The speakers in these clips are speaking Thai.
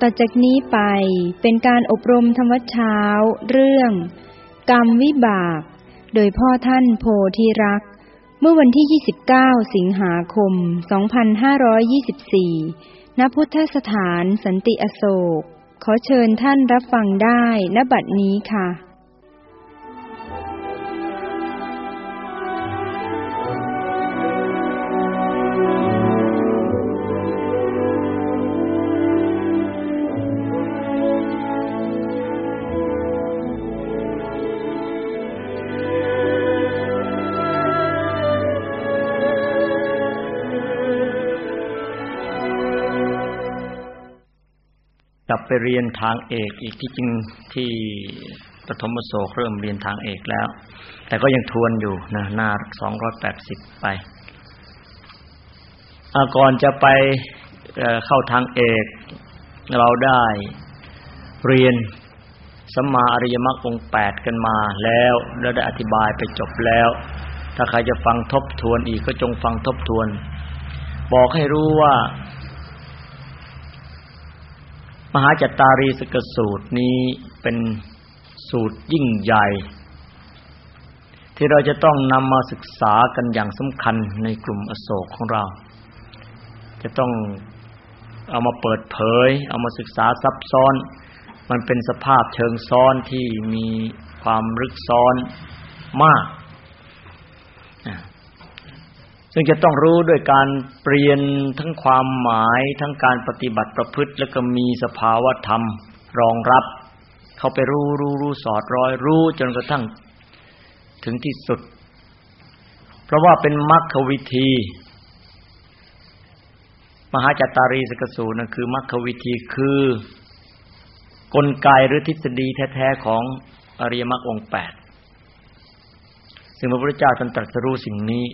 ต่อจากนี้ไปเป็นการอบรมธรรมวัชเช้า เรื่อง กรรมวิบาก โดยพ่อท่านโพธิรัก เมื่อวันที่ 29 สิงหาคม 2524 ณ พุทธสถานสันติอโศก ขอเชิญท่านรับฟังได้ณบัดนี้ค่ะ ไปเรียนทางเอกอีกที่จริงที่ปฐมโศกเริ่มเรียนทางเอกแล้ว แต่ก็ยังทวนอยู่นะหน้าสองร้อยแปดสิบไปก่อนจะไปเข้าทางเอกเราได้เรียนสัมมาอริยมรรคองแปดกันมาแล้วแล้วได้อธิบายไปจบแล้ว ถ้าใครจะฟังทบทวนอีกก็จงฟังทบทวน บอกให้รู้ว่า มหาจัตตารีสกสูตรนี้เป็นสูตรยิ่งใหญ่ ที่เราจะต้องนำมาศึกษากันอย่างสำคัญในกลุ่มอโศกของเรา จะต้องเอามาเปิดเผย เอามาศึกษาซับซ้อน มันเป็นสภาพเชิงซ้อนที่มีความลึกซ้อนมาก ซึ่งจะต้องรู้ด้วยการเปลี่ยนทั้งความหมายทั้งการปฏิบัติประพฤติ แล้วก็มีสภาวะธรรมรองรับ เข้าไปรู้รู้รู้สอดร้อยรู้จนกระทั่งถึงที่สุด เพราะว่าเป็นมรรควิธี มหาจัตตารีสกสูนะคือมรรควิธีคือกลไกหรือทฤษฎีแท้ๆของอริยมรรคองค์แปดซึ่งพระพุทธเจ้าท่านตรัสรู้สิ่งนี้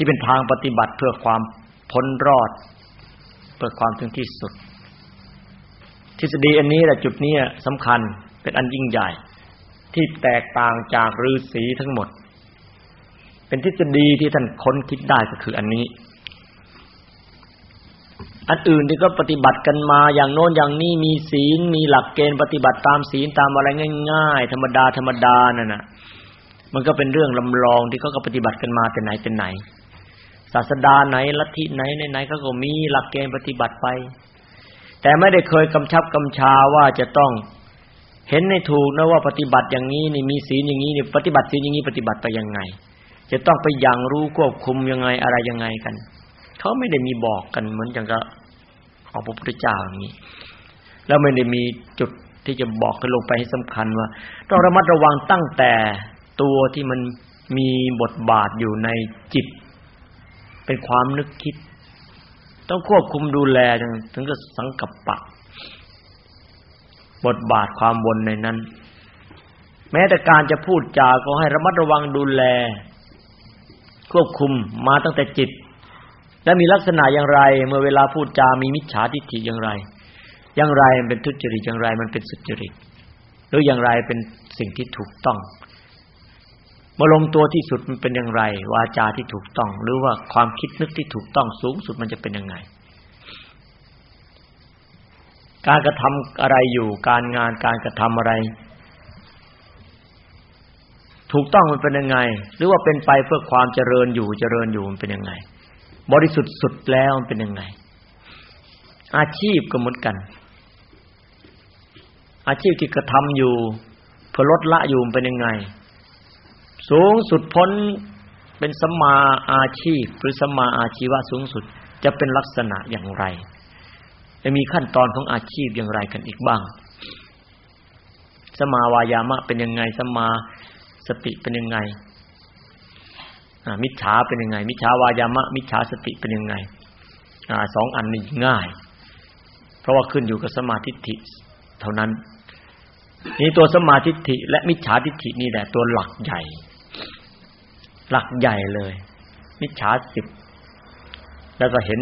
ที่เป็นทางปฏิบัติเพื่อความพ้นรอด เพื่อความถึงที่สุด ทฤษฎีอันนี้แหละจุดนี้สำคัญเป็นอันยิ่งใหญ่ ที่แตกต่างจากฤาษีทั้งหมด เป็นทฤษฎีที่ท่านค้นคิดได้ก็คืออันนี้ อันอื่นที่ก็ปฏิบัติกันมาอย่างโน้นอย่างนี้มีศีลมีหลักเกณฑ์ปฏิบัติตามศีลตามอะไรง่าย ๆ ธรรมดาธรรมดานั่นน่ะมันก็เป็นเรื่องลำลองที่เขาก็ปฏิบัติกันมาแต่ไหนแต่ไหน ศาสดาไหนลัทธิไหนไหนเขาก็มีหลักเกณฑ์ปฏิบัติไป แต่ไม่ได้เคยกำชับกำชาว่าจะต้องเห็นในถูกนะว่าปฏิบัติอย่างนี้นี่มีศีลอย่างนี้นี่ปฏิบัติศีลอย่างนี้ปฏิบัติไปยังไง จะต้องไปยังรู้ควบคุมยังไงอะไรยังไงกันเขาไม่ได้มีบอกกันเหมือนอย่างกับของพระพุทธเจ้าอย่างนี้ แล้วไม่ได้มีจุดที่จะบอกกันลงไปให้สำคัญว่าต้องระมัดระวังตั้งแต่ตัวที่มันมีบทบาทอยู่ในจิต เป็นความนึกคิด ต้องควบคุมดูแลถึงกับสังกัปปะ บทบาทความวนในนั้น แม้แต่การจะพูดจาก็ให้ระมัดระวังดูแล ควบคุมมาตั้งแต่จิต และมีลักษณะอย่างไร เมื่อเวลาพูดจามีมิจฉาทิฏฐิอย่างไร อย่างไรมันเป็นทุจริตอย่างไรมันเป็นสุจริตหรืออย่างไรเป็นสิ่งที่ถูกต้อง มาลงตัวที่สุดมันเป็นอย่างไร วาจาที่ถูกต้อง หรือว่าความคิดนึกที่ถูกต้องสูงสุดมันจะเป็นยังไง การกระทำอะไรอยู่ การงานการกระทำอะไร ถูกต้องมันเป็นยังไง หรือว่าเป็นไปเพื่อความเจริญอยู่เจริญอยู่มันเป็นยังไง บริสุทธิ์สุดแล้วมันเป็นยังไง อาชีพก็เหมือนกัน อาชีพที่กระทำอยู่เพื่อลดละอยู่มันเป็นยังไง สูงสุดพ้นเป็นสัมมาอาชีพหรือสัมมาอาชีวะสูงสุดจะเป็นลักษณะอย่างไร จะมีขั้นตอนของอาชีพอย่างไรกันอีกบ้าง สมาวายามะเป็นยังไง สมาสติเป็นยังไงมิจฉาเป็นยังไง มิจฉาวายามะ มิจฉาสติเป็นยังไงสองอันนี้ง่าย เพราะว่าขึ้นอยู่กับสมาธิิเท่านั้นนี่ตัวสมาธิิและมิจฉาทิฏฐินี่แหละตัวหลักใหญ่ หลักใหญ่เลย มิจฉาสิบแล้วก็เห็น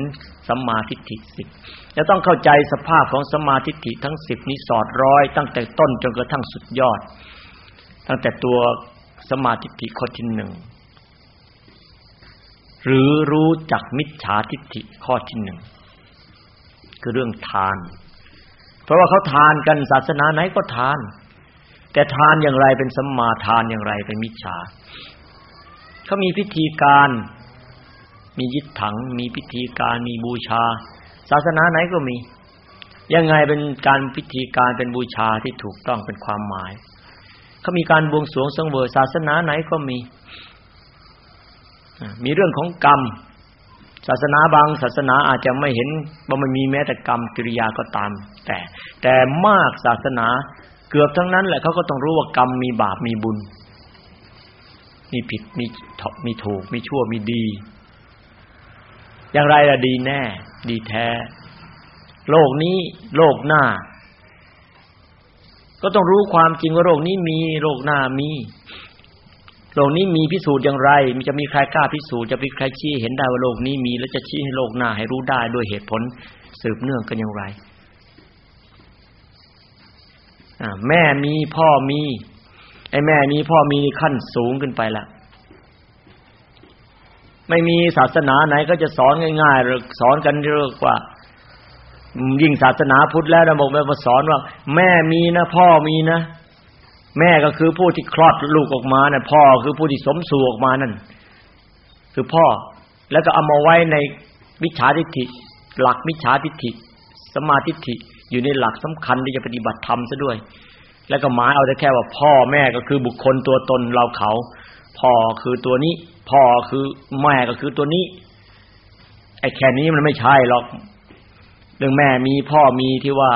สัมมาทิฏฐิสิบจะต้องเข้าใจสภาพของสัมมาทิฏฐิทั้งสิบนี้สอดร้อย ตั้งแต่ต้นจนกระทั่งสุดยอด ตั้งแต่ตัวสมาทิฏฐิข้อที่หนึ่งหรือรู้จักมิจฉาทิฏฐิข้อที่หนึ่งคือเรื่องทาน เพราะว่าเขาทานกันศาสนาไหนก็ทาน แต่ทานอย่างไรเป็นสัมมาทานอย่างไรเป็นมิจฉา เขามีพิธีการ มียึดถัง มีพิธีการ มีบูชา ศาสนาไหนก็มี ยังไงเป็นการพิธีการเป็นบูชาที่ถูกต้องเป็นความหมาย เขามีการบวงสรวงสังเวยศาสนาไหนก็มี มีเรื่องของกรรม ศาสนาบางศาสนาอาจจะไม่เห็นว่ามันมีแม้แต่กรรมกิริยาก็ตาม แต่แต่มากศาสนาเกือบทั้งนั้นแหละเขาก็ต้องรู้ว่ากรรมมีบาปมีบุญ มีผิดมีมีถูก มีชั่วมีดี อย่างไรล่ะดีแน่ ดีแท้ โลกนี้โลกหน้า ก็ต้องรู้ความจริงว่าโลกนี้มีโลกหน้ามีโลกนี้มีพิสูจน์อย่างไร มันจะมีใครกล้าพิสูจน์จะมีใครชี้เห็นได้ว่าโลกนี้มี แล้วจะชี้ให้โลกหน้าให้รู้ได้ด้วยเหตุผลสืบเนื่องกันอย่างไรแม่มีพ่อมี ไอ้แม่มีพ่อมีขั้นสูงขึ้นไปละไม่มีศาสนาไหนก็จะสอนง่ายๆหรือสอนกันเรียกว่า ยิ่งศาสนาพุทธแล้วนะบอกมาสอนว่า แม่มีนะ พ่อมีนะ แม่ก็คือผู้ที่คลอดลูกออกมานั่นพ่อคือผู้ที่สมสู่ออกมานั่น คือพ่อ แล้วก็เอามาไว้ในมิจฉาทิฏฐิ หลักมิจฉาทิฏฐิสมาทิฏฐิอยู่ในหลักสำคัญที่จะปฏิบัติธรรมซะด้วย แล้วก็หมายเอาแต่แค่ว่าพ่อแม่ก็คือบุคคลตัวตนเราเขา พ่อคือตัวนี้ พ่อคือแม่ก็คือตัวนี้ ไอ้แค่นี้มันไม่ใช่หรอก เรื่องแม่มีพ่อมีที่ว่า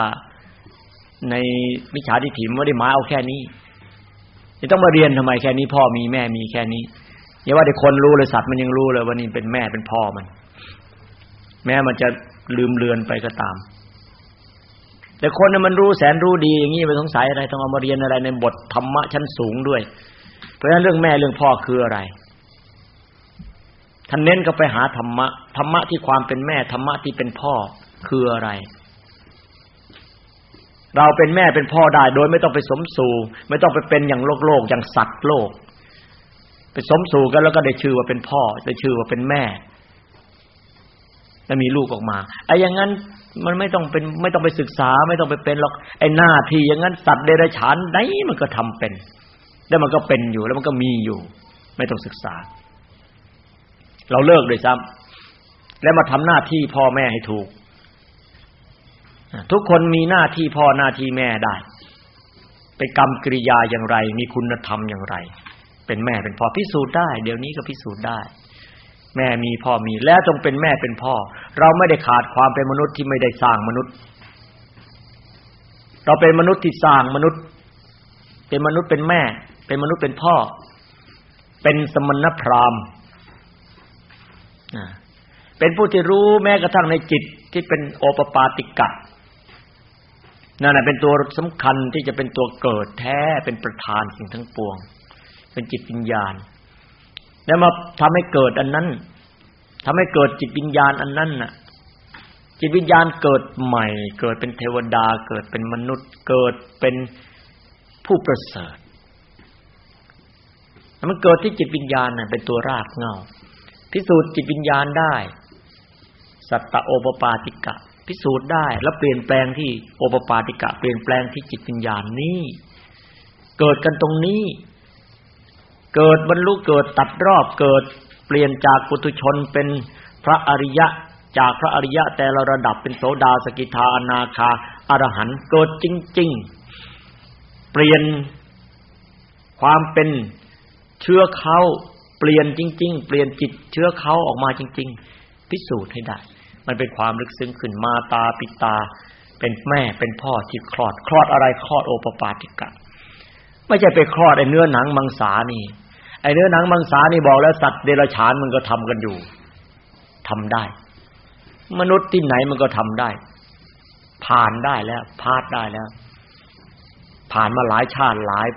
ในมิจฉาทิฏฐิไม่ได้หมายเอาแค่นี้จะต้องมาเรียนทำไมแค่นี้ พ่อมีแม่มีแค่นี้อย่าว่าแต่คนรู้เลยสัตว์มันยังรู้เลยว่านี่เป็นแม่เป็นพ่อมัน แม้มันจะลืมเลือนไปก็ตาม แต่คนน่ะมันรู้แสนรู้ดีอย่างนี้ไปสงสัยอะไรต้องเอามาเรียนอะไรในบทธรรมะชั้นสูงด้วย เพราะฉะนั้นเรื่องแม่เรื่องพ่อคืออะไรท่านเน้นก็ไปหาธรรมะธรรมะที่ความเป็นแม่ธรรมะที่เป็นพ่อคืออะไร เราเป็นแม่เป็นพ่อได้โดยไม่ต้องไปสมสู่ไม่ต้องไปเป็นอย่างโลกโลกอย่างสัตว์โลก ไปสมสู่กันแล้วก็ได้ชื่อว่าเป็นพ่อได้ชื่อว่าเป็นแม่ แล้วมีลูกออกมาไอ้อย่างนั้น มันไม่ต้องเป็นไม่ต้องไปศึกษา ไม่ต้องไปเป็นหรอกไอ้หน้าที่อย่างนั้นสัตว์เดรัจฉานไหนมันก็ทำเป็น แล้วมันก็เป็นอยู่แล้วมันก็มีอยู่ ไม่ต้องศึกษา เราเลิกเลยซ้ำแล้วมาทำหน้าที่พ่อแม่ให้ถูก ทุกคนมีหน้าที่พ่อหน้าที่แม่ได้เป็นกรรมกริยาอย่างไร มีคุณธรรมอย่างไร เป็นแม่เป็นพ่อพิสูจน์ได้ เดี๋ยวนี้ก็พิสูจน์ได้ แม่มีพ่อมี แล้วจงเป็นแม่เป็นพ่อ เราไม่ได้ขาดความเป็นมนุษย์ที่ไม่ได้สร้างมนุษย์ เราเป็นมนุษย์ที่สร้างมนุษย์ เป็นมนุษย์เป็นแม่ เป็นมนุษย์เป็นพ่อ เป็นสมณพราหมณ์เป็นผู้ที่รู้แม้กระทั่งในจิตที่เป็นโอปปาติกะนั่นแหละเป็นตัวสำคัญที่จะเป็นตัวเกิดแท้เป็นประธานสิ่งทั้งปวง เป็นจิตวิญญาณ แล้วมาทำให้เกิดอันนั้น ทำให้เกิดจิตวิญญาณอันนั้นน่ะ จิตวิญญาณเกิดใหม่ เกิดเป็นเทวดา เกิดเป็นมนุษย์ เกิดเป็นผู้ประเสริฐมันเกิดที่จิตวิญญาณน่ะเป็นตัวรากเงาพิสูจน์จิตวิญญาณได้ สัตตโอปปาติกะ พิสูจน์ได้ แล้วเปลี่ยนแปลงที่โอปปาติกะ เปลี่ยนแปลงที่จิตวิญญาณนี้ เกิดกันตรงนี้ เกิดบรรลุเกิดตัดรอบเกิด ลี่ยนจากปุถุชนเป็นพระอริยะจากพระอริยะแต่ละระดับเป็นโสดาสกิทาอนาคาอรหันต์เกิดจริง ๆ เปลี่ยนความเป็นเชื้อเขาเปลี่ยนจริง ๆ เปลี่ยนจิตเชื้อเขาออกมาจริง ๆ พิสูจน์ให้ได้ มันเป็นความลึกซึ้งขึ้นมาตาปิตา เป็นแม่เป็นพ่อที่คลอด คลอดอะไรคลอดโอปปาติกะ ไม่ใช่ไปคลอดไอ้เนื้อหนังมังสานี่ ไอ้เนื้อหนังมังสานี่บอกแล้วสัตว์เดรัจฉานมันก็ทำกันอยู่ทำได้ มนุษย์ที่ไหนมันก็ทำได้ ผ่านได้แล้วพาดได้แล้ว ผ่านมาหลายชาติหลาย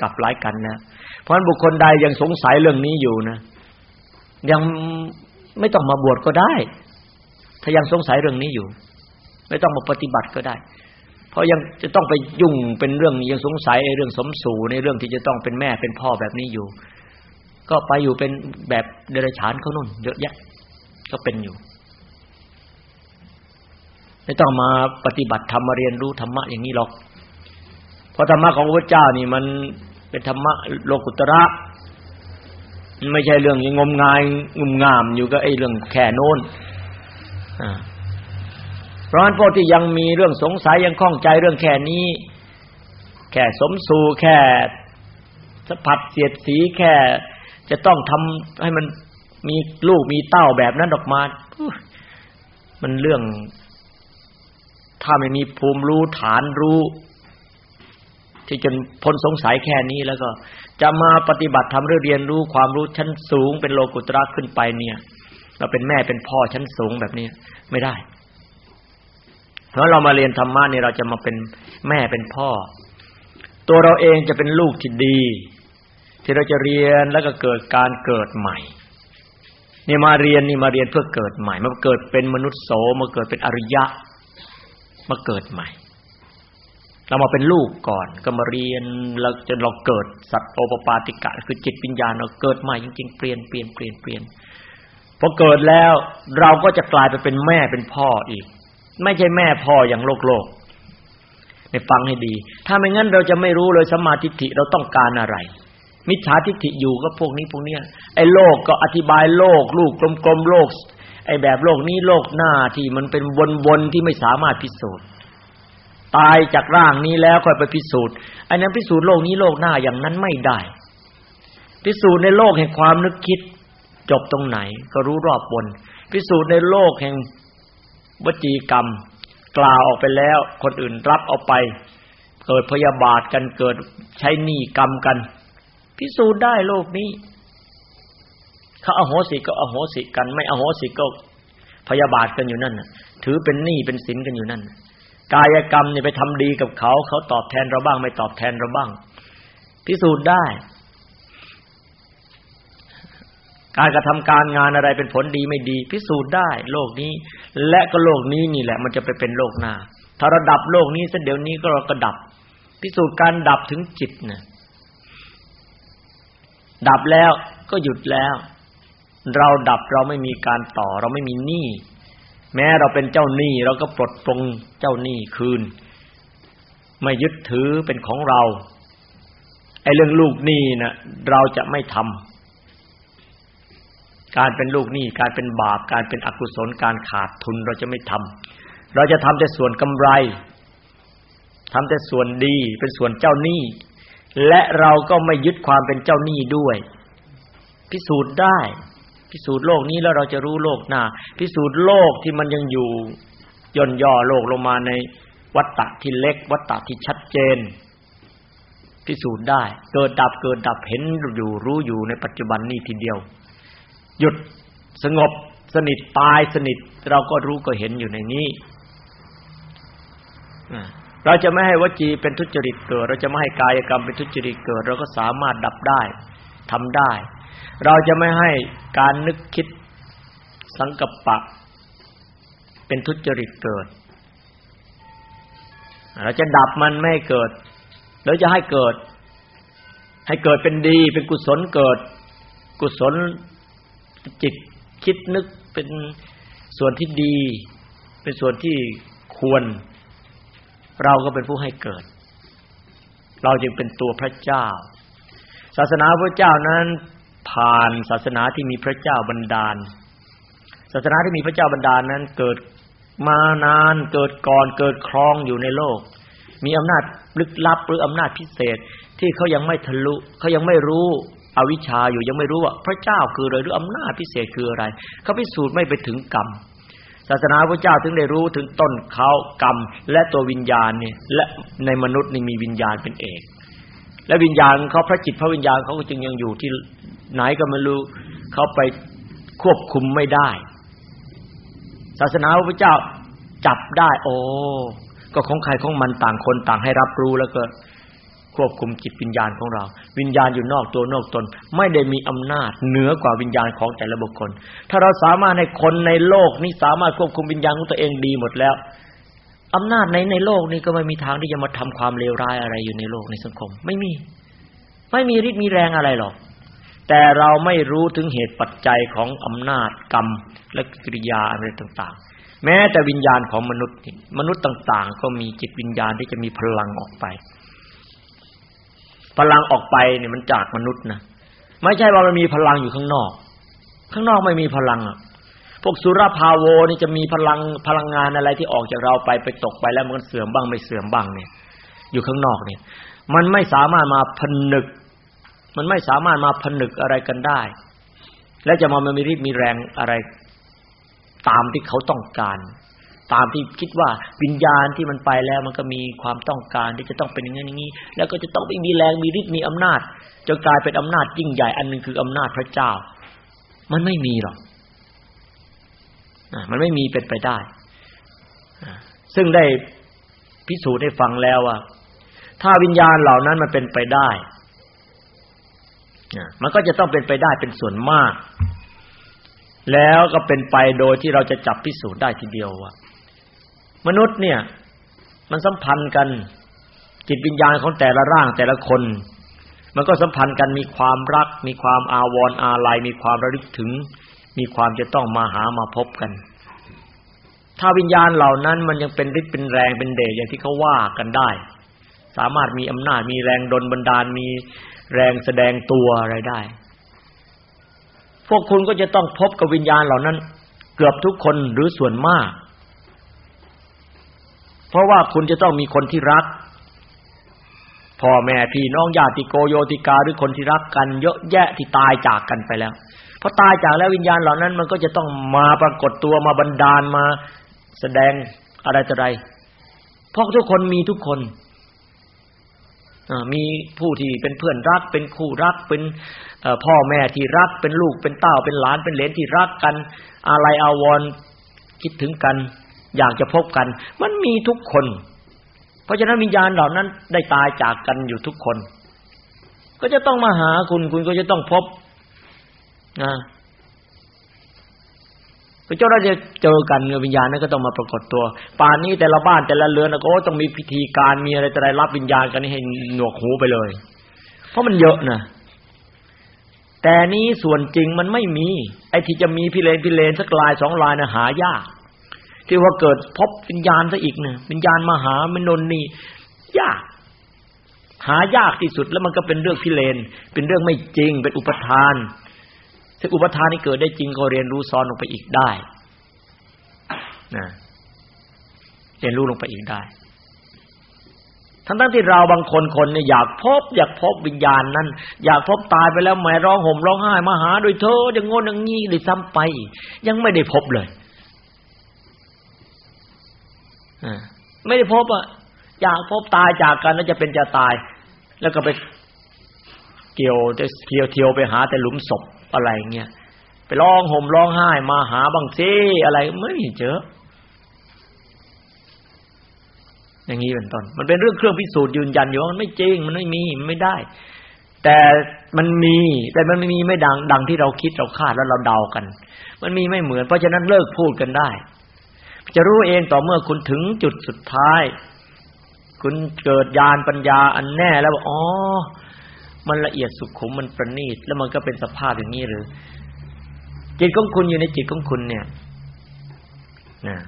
กับหลายกันนะเพราะฉะนั้นบุคคลใดยังสงสัยเรื่องนี้อยู่นะยังไม่ต้องมาบวชก็ได้ ถ้ายังสงสัยเรื่องนี้อยู่ ไม่ต้องมาปฏิบัติก็ได้ เพราะยังจะต้องไปยุ่งเป็นเรื่องยังสงสัยเรื่องสมสู่ในเรื่องที่จะต้องเป็นแม่เป็นพ่อแบบนี้อยู่ ก็ไปอยู่เป็นแบบเดรัจฉานเขานุ่นเยอะแยะ ก็เป็นอยู่ ไม่ต้องมาปฏิบัติธรรมมาเรียนรู้ธรรมะอย่างนี้หรอก เพราะธรรมะของพระเจ้านี่มันเป็นธรรมะโลกุตระไม่ใช่เรื่องงมงายงุมงามอยู่ก็ไอ้เรื่องแค่โน้นเพราะฉะนั้นพวกที่ยังมีเรื่องสงสัยยังคล่องใจเรื่องแค่นี้ แค่สมสู่แค่สัผัดเสียดสีแค่ จะต้องทำให้มันมีลูกมีเต้าแบบนั้นออกมา มันเรื่อง ถ้าไม่มีภูมิรู้ฐานรู้ ที่จนพ้นสงสัยแค่นี้แล้วก็ จะมาปฏิบัติทำเรื่องเรียนรู้ความรู้ชั้นสูง เป็นโลกุตระขึ้นไปเนี่ยเราเป็นแม่เป็นพ่อชั้นสูงแบบนี้ไม่ได้ เพราะเรามาเรียนธรรมะเนี่ยเราจะมาเป็นแม่เป็นพ่อ ตัวเราเองจะเป็นลูกที่ดี ที่เราจะเรียนแล้วก็เกิดการเกิดใหม่นี่มาเรียนนี่มาเรียนเพื่อเกิดใหม่มาเกิดเป็นมนุษย์โสมาเกิดเป็นอริยะมาเกิดใหม่ เรามาเป็นลูกก่อน ก็มาเรียนแล้วจนเราเกิดสัตว์โอปปาติกะ คือจิตวิญญาณเราเกิดใหม่จริงๆเปลี่ยนเปลี่ยนเปลี่ยนเปลี่ยนพอเกิดแล้วเราก็จะกลายไปเป็นแม่เป็นพ่ออีก ไม่ใช่แม่พ่ออย่างโลกโลกในฟังให้ดี ถ้าไม่งั้นเราจะไม่รู้เลยสมาธิิเราต้องการอะไร มิจฉาทิฏฐิอยู่ก็พวกนี้พวกเนี้ยไอ้โลกก็อธิบายโลกลูกกลมๆโลก ไอ้แบบโลกนี้โลกหน้าที่มันเป็นวนๆที่ไม่สามารถพิสูจน์ตายจากร่างนี้แล้วค่อยไปพิสูจน์อันนั้นพิสูจน์โลกนี้โลกหน้าอย่างนั้นไม่ได้ พิสูจน์ในโลกแห่งความนึกคิดจบตรงไหน ก็รู้รอบบน พิสูจน์ในโลกแห่งวจีกรรม กล่าวออกไปแล้ว คนอื่นรับเอาไป เกิดพยาบาทกันเกิดใช้หนี้กรรมกัน พิสูจน์ได้โลกนี้ เขาอโหสิก็อโหสิกัน ไม่อโหสิก็พยาบาทกันอยู่นั่นถือเป็นหนี้เป็นสินกันอยู่นั่น กายกรรมเนี่ยไปทำดีกับเขา เขาตอบแทนเราบ้าง ไม่ตอบแทนเราบ้าง พิสูจน์ได้ การกระทำการงานอะไรเป็นผลดีไม่ดี พิสูจน์ได้ โลกนี้ และก็โลกนี้นี่แหละ มันจะไปเป็นโลกหน้าถ้าราดับโลกนี้สักเดี๋ยวนี้ก็เราก็ดับ พิสูจน์การดับถึงจิตนะ ดับแล้วก็หยุดแล้ว เราดับเราไม่มีการต่อ เราไม่มีหนี้แม้เราเป็นเจ้าหนี้เราก็ปลดปลงเจ้าหนี้คืน ไม่ยึดถือเป็นของเราไอ้เรื่องลูกหนี้นะเราจะไม่ทำการเป็นลูกหนี้การเป็นบาป การเป็นอกุศลการขาดทุนเราจะไม่ทำเราจะทำแต่ส่วนกำไรทำแต่ส่วนดีเป็นส่วนเจ้าหนี้ และเราก็ไม่ยึดความเป็นเจ้าหนี้ด้วย พิสูจน์ได้ พิสูจน์โลกนี้แล้วเราจะรู้โลกหน้า พิสูจน์โลกที่มันยังอยู่ย่นย่อโลกลงมาในวัฏฏะที่เล็ก วัฏฏะที่ชัดเจน พิสูจน์ได้ เกิดดับเกิดดับเห็นอยู่รู้อยู่ในปัจจุบันนี้ทีเดียว หยุดสงบสนิทตายสนิท เราก็รู้ก็เห็นอยู่ในนี้ เราจะไม่ให้วจีเป็นทุจริตเกิด เราจะไม่ให้กายกรรมเป็นทุจริตเกิด เราก็สามารถดับได้ทำได้ เราจะไม่ให้การนึกคิดสังกัปปะ เป็นทุจริตเกิด เราจะดับมันไม่ให้เกิดเราจะให้เกิด ให้เกิดเป็นดีเป็นกุศลเกิด กุศลจิตคิดนึกเป็นส่วนที่ดี เป็นส่วนที่ควร เราก็เป็นผู้ให้เกิด เราจึงเป็นตัวพระเจ้า ศาสนาพระเจ้านั้น ผ่านศาสนาที่มีพระเจ้าบันดาล ศาสนาที่มีพระเจ้าบันดาลนั้นเกิดมานานเกิดก่อนเกิดครองอยู่ในโลก มีอำนาจลึกลับหรืออำนาจพิเศษที่เขายังไม่ทะลุเขายังไม่รู้อวิชชาอยู่ยังไม่รู้ว่า พระเจ้าคืออะไรหรืออำนาจพิเศษคืออะไรเขาพิสูจน์ไม่ไปถึงกรรม ศาสนาพระเจ้าถึงได้รู้ถึงต้นเขากรรม และตัววิญญาณเนี่ยและในมนุษย์นี่มีวิญญาณเป็นเอกและวิญญาณเขาพระจิตพระวิญญาณเขาก็จึงยังอยู่ที่ไหนก็ไม่รู้เขาไปควบคุมไม่ได้ ศาสนาพระเจ้าจับได้ โอ้ก็ของใครของมันต่างคนต่างให้รับรู้แล้วก็ ควบคุมจิตวิญญาณของเรา วิญญาณอยู่นอกตัวนอกตน ไม่ได้มีอำนาจเหนือกว่าวิญญาณของแต่ละบุคคล ถ้าเราสามารถให้คนในโลกนี้สามารถควบคุมวิญญาณของตัวเองดีหมดแล้วอำนาจในในโลกนี้ก็ไม่มีทางที่จะมาทำความเลวร้ายอะไรอยู่ในโลกในสังคม ไม่มี ไม่มีฤทธิ์มีแรงอะไรหรอก แต่เราไม่รู้ถึงเหตุปัจจัยของอำนาจกรรม และกิริยาอะไรต่าง ๆแม้แต่วิญญาณของมนุษย์มนุษย์ต่าง ๆ ก็มีจิตวิญญาณที่จะมีพลังออกไป พลังออกไปเนี่ยมันจากมนุษย์นะไม่ใช่ว่ามันมีพลังอยู่ข้างนอก ข้างนอกไม่มีพลังอะพวกสุรภาโวนี่จะมีพลังพลังงานอะไรที่ออกจากเราไปไปตกไปแล้วมันเสื่อมบ้างไม่เสื่อมบ้างเนี่ย อยู่ข้างนอกเนี่ย มันไม่สามารถมาผนึก มันไม่สามารถมาผนึกอะไรกันได้ และจะมามีฤทธิ์มีแรงอะไรตามที่เขาต้องการ ตามที่คิดว่าวิญญาณที่มันไปแล้วมันก็มีความต้องการที่จะต้องเป็นอย่างนี้อย่างนี้ แล้วก็จะต้องมีแรงมีฤทธิ์มีอำนาจจะกลายเป็นอำนาจยิ่งใหญ่อันหนึ่งคืออำนาจพระเจ้า มันไม่มีหรอกมันไม่มีเป็นไปได้ซึ่งได้พิสูจน์ได้ฟังแล้วว่า ถ้าวิญญาณเหล่านั้นมันเป็นไปได้มันก็จะต้องเป็นไปได้เป็นส่วนมาก แล้วก็เป็นไปโดยที่เราจะจับพิสูจน์ได้ทีเดียวว่า มนุษย์เนี่ย มันสัมพันธ์กัน จิตวิญญาณของแต่ละร่างแต่ละคน มันก็สัมพันธ์กันมีความรัก มีความอาวรณ์อาลัยมีความระลึกถึง มีความจะต้องมาหามาพบกัน ถ้าวิญญาณเหล่านั้นมันยังเป็นฤทธิ์เป็นแรงเป็นเดชอย่างที่เขาว่ากันได้ สามารถมีอำนาจมีแรงดลบันดาลมีแรงแสดงตัวอะไรได้ พวกคุณก็จะต้องพบกับวิญญาณเหล่านั้น เกือบทุกคนหรือส่วนมาก เพราะว่าคุณจะต้องมีคนที่รักพ่อแม่พี่น้องญาติโกโยติกาหรือคนที่รักกันเยอะแยะที่ตายจากกันไปแล้วพอตายจากแล้ววิญญาณเหล่านั้น มันก็จะต้องมาปรากฏตัวมาบันดาลมาแสดงอะไรต่ออะไรเพราะทุกคนมีทุกคนมีผู้ที่เป็นเพื่อนรัก เป็นคู่รัก เป็นพ่อแม่ที่รัก เป็นลูกเป็นเต้าเป็นหลานเป็นเหลนที่รักกัน อะไรอาวรคิดถึงกัน อยากจะพบกัน มันมีทุกคน เพราะฉะนั้นวิญญาณเหล่านั้นได้ตายจากกันอยู่ทุกคน ก็จะต้องมาหาคุณคุณก็จะต้องพบนะพระเจ้าเราจะเจอกันวิญญาณนั้นก็ต้องมาปรากฏตัว ป่านนี้แต่ละบ้านแต่ละเรือนก็ต้องมีพิธีการมีอะไรแต่ไรรับวิญญาณกันให้หนวกหูไปเลย เพราะมันเยอะนะแต่นี้ส่วนจริงมันไม่มี ไอ้ที่จะมีพิเรนพิเรนสักลายสองลายนะหายาก ที่ว่าเกิดพบวิญญาณซะอีกนะวิญญาณมหามนนนี่ยาก หายากที่สุดแล้วมันก็เป็นเรื่องพิเรนเป็นเรื่องไม่จริง เป็นอุปทานถ้าอุปทานนี้เกิดได้จริงก็เรียนรู้ซ้อนลงไปอีกได้นะเรียนรู้ลงไปอีกได้ ทั้งทั้งที่เราบางคนคนเนี่ยอยากพบ อยากพบวิญญาณนั้น อยากพบตายไปแล้วแม่ร้องห่มร้องไห้มาหาโดยเธออย่างงนอย่างงี้เลยซ้ำไป ยังไม่ได้พบเลย ไม่ได้พบอะอยากพบตายจากกันแล้วจะเป็นจะตาย แล้วก็ไปเกี่ยวจะเกี่ยวเที่ยวไปหาแต่หลุมศพอะไรเงี้ยไปร้องห่มร้องไห้ มาหาบางซีอะไรไม่เจอ อย่างนี้เป็นต้นมันเป็นเรื่องเครื่องพิสูจน์ยืนยันอยู่ว่ามันไม่จริงมันไม่มีมันไม่ได้ แต่มันมีแต่มันไม่มีไม่ดังดังที่เราคิดเราคาดแล้วเราเดากัน มันมีไม่เหมือน เพราะฉะนั้นเลิกพูดกันได้ จะรู้เองต่อเมื่อคุณถึงจุดสุดท้าย คุณเกิดญาณปัญญาอันแน่แล้วอ๋อ มันละเอียดสุขุมมันประณีตแล้วมันก็เป็นสภาพอย่างนี้หรือ จิตของคุณอยู่ในจิตของคุณเนี่ยนะ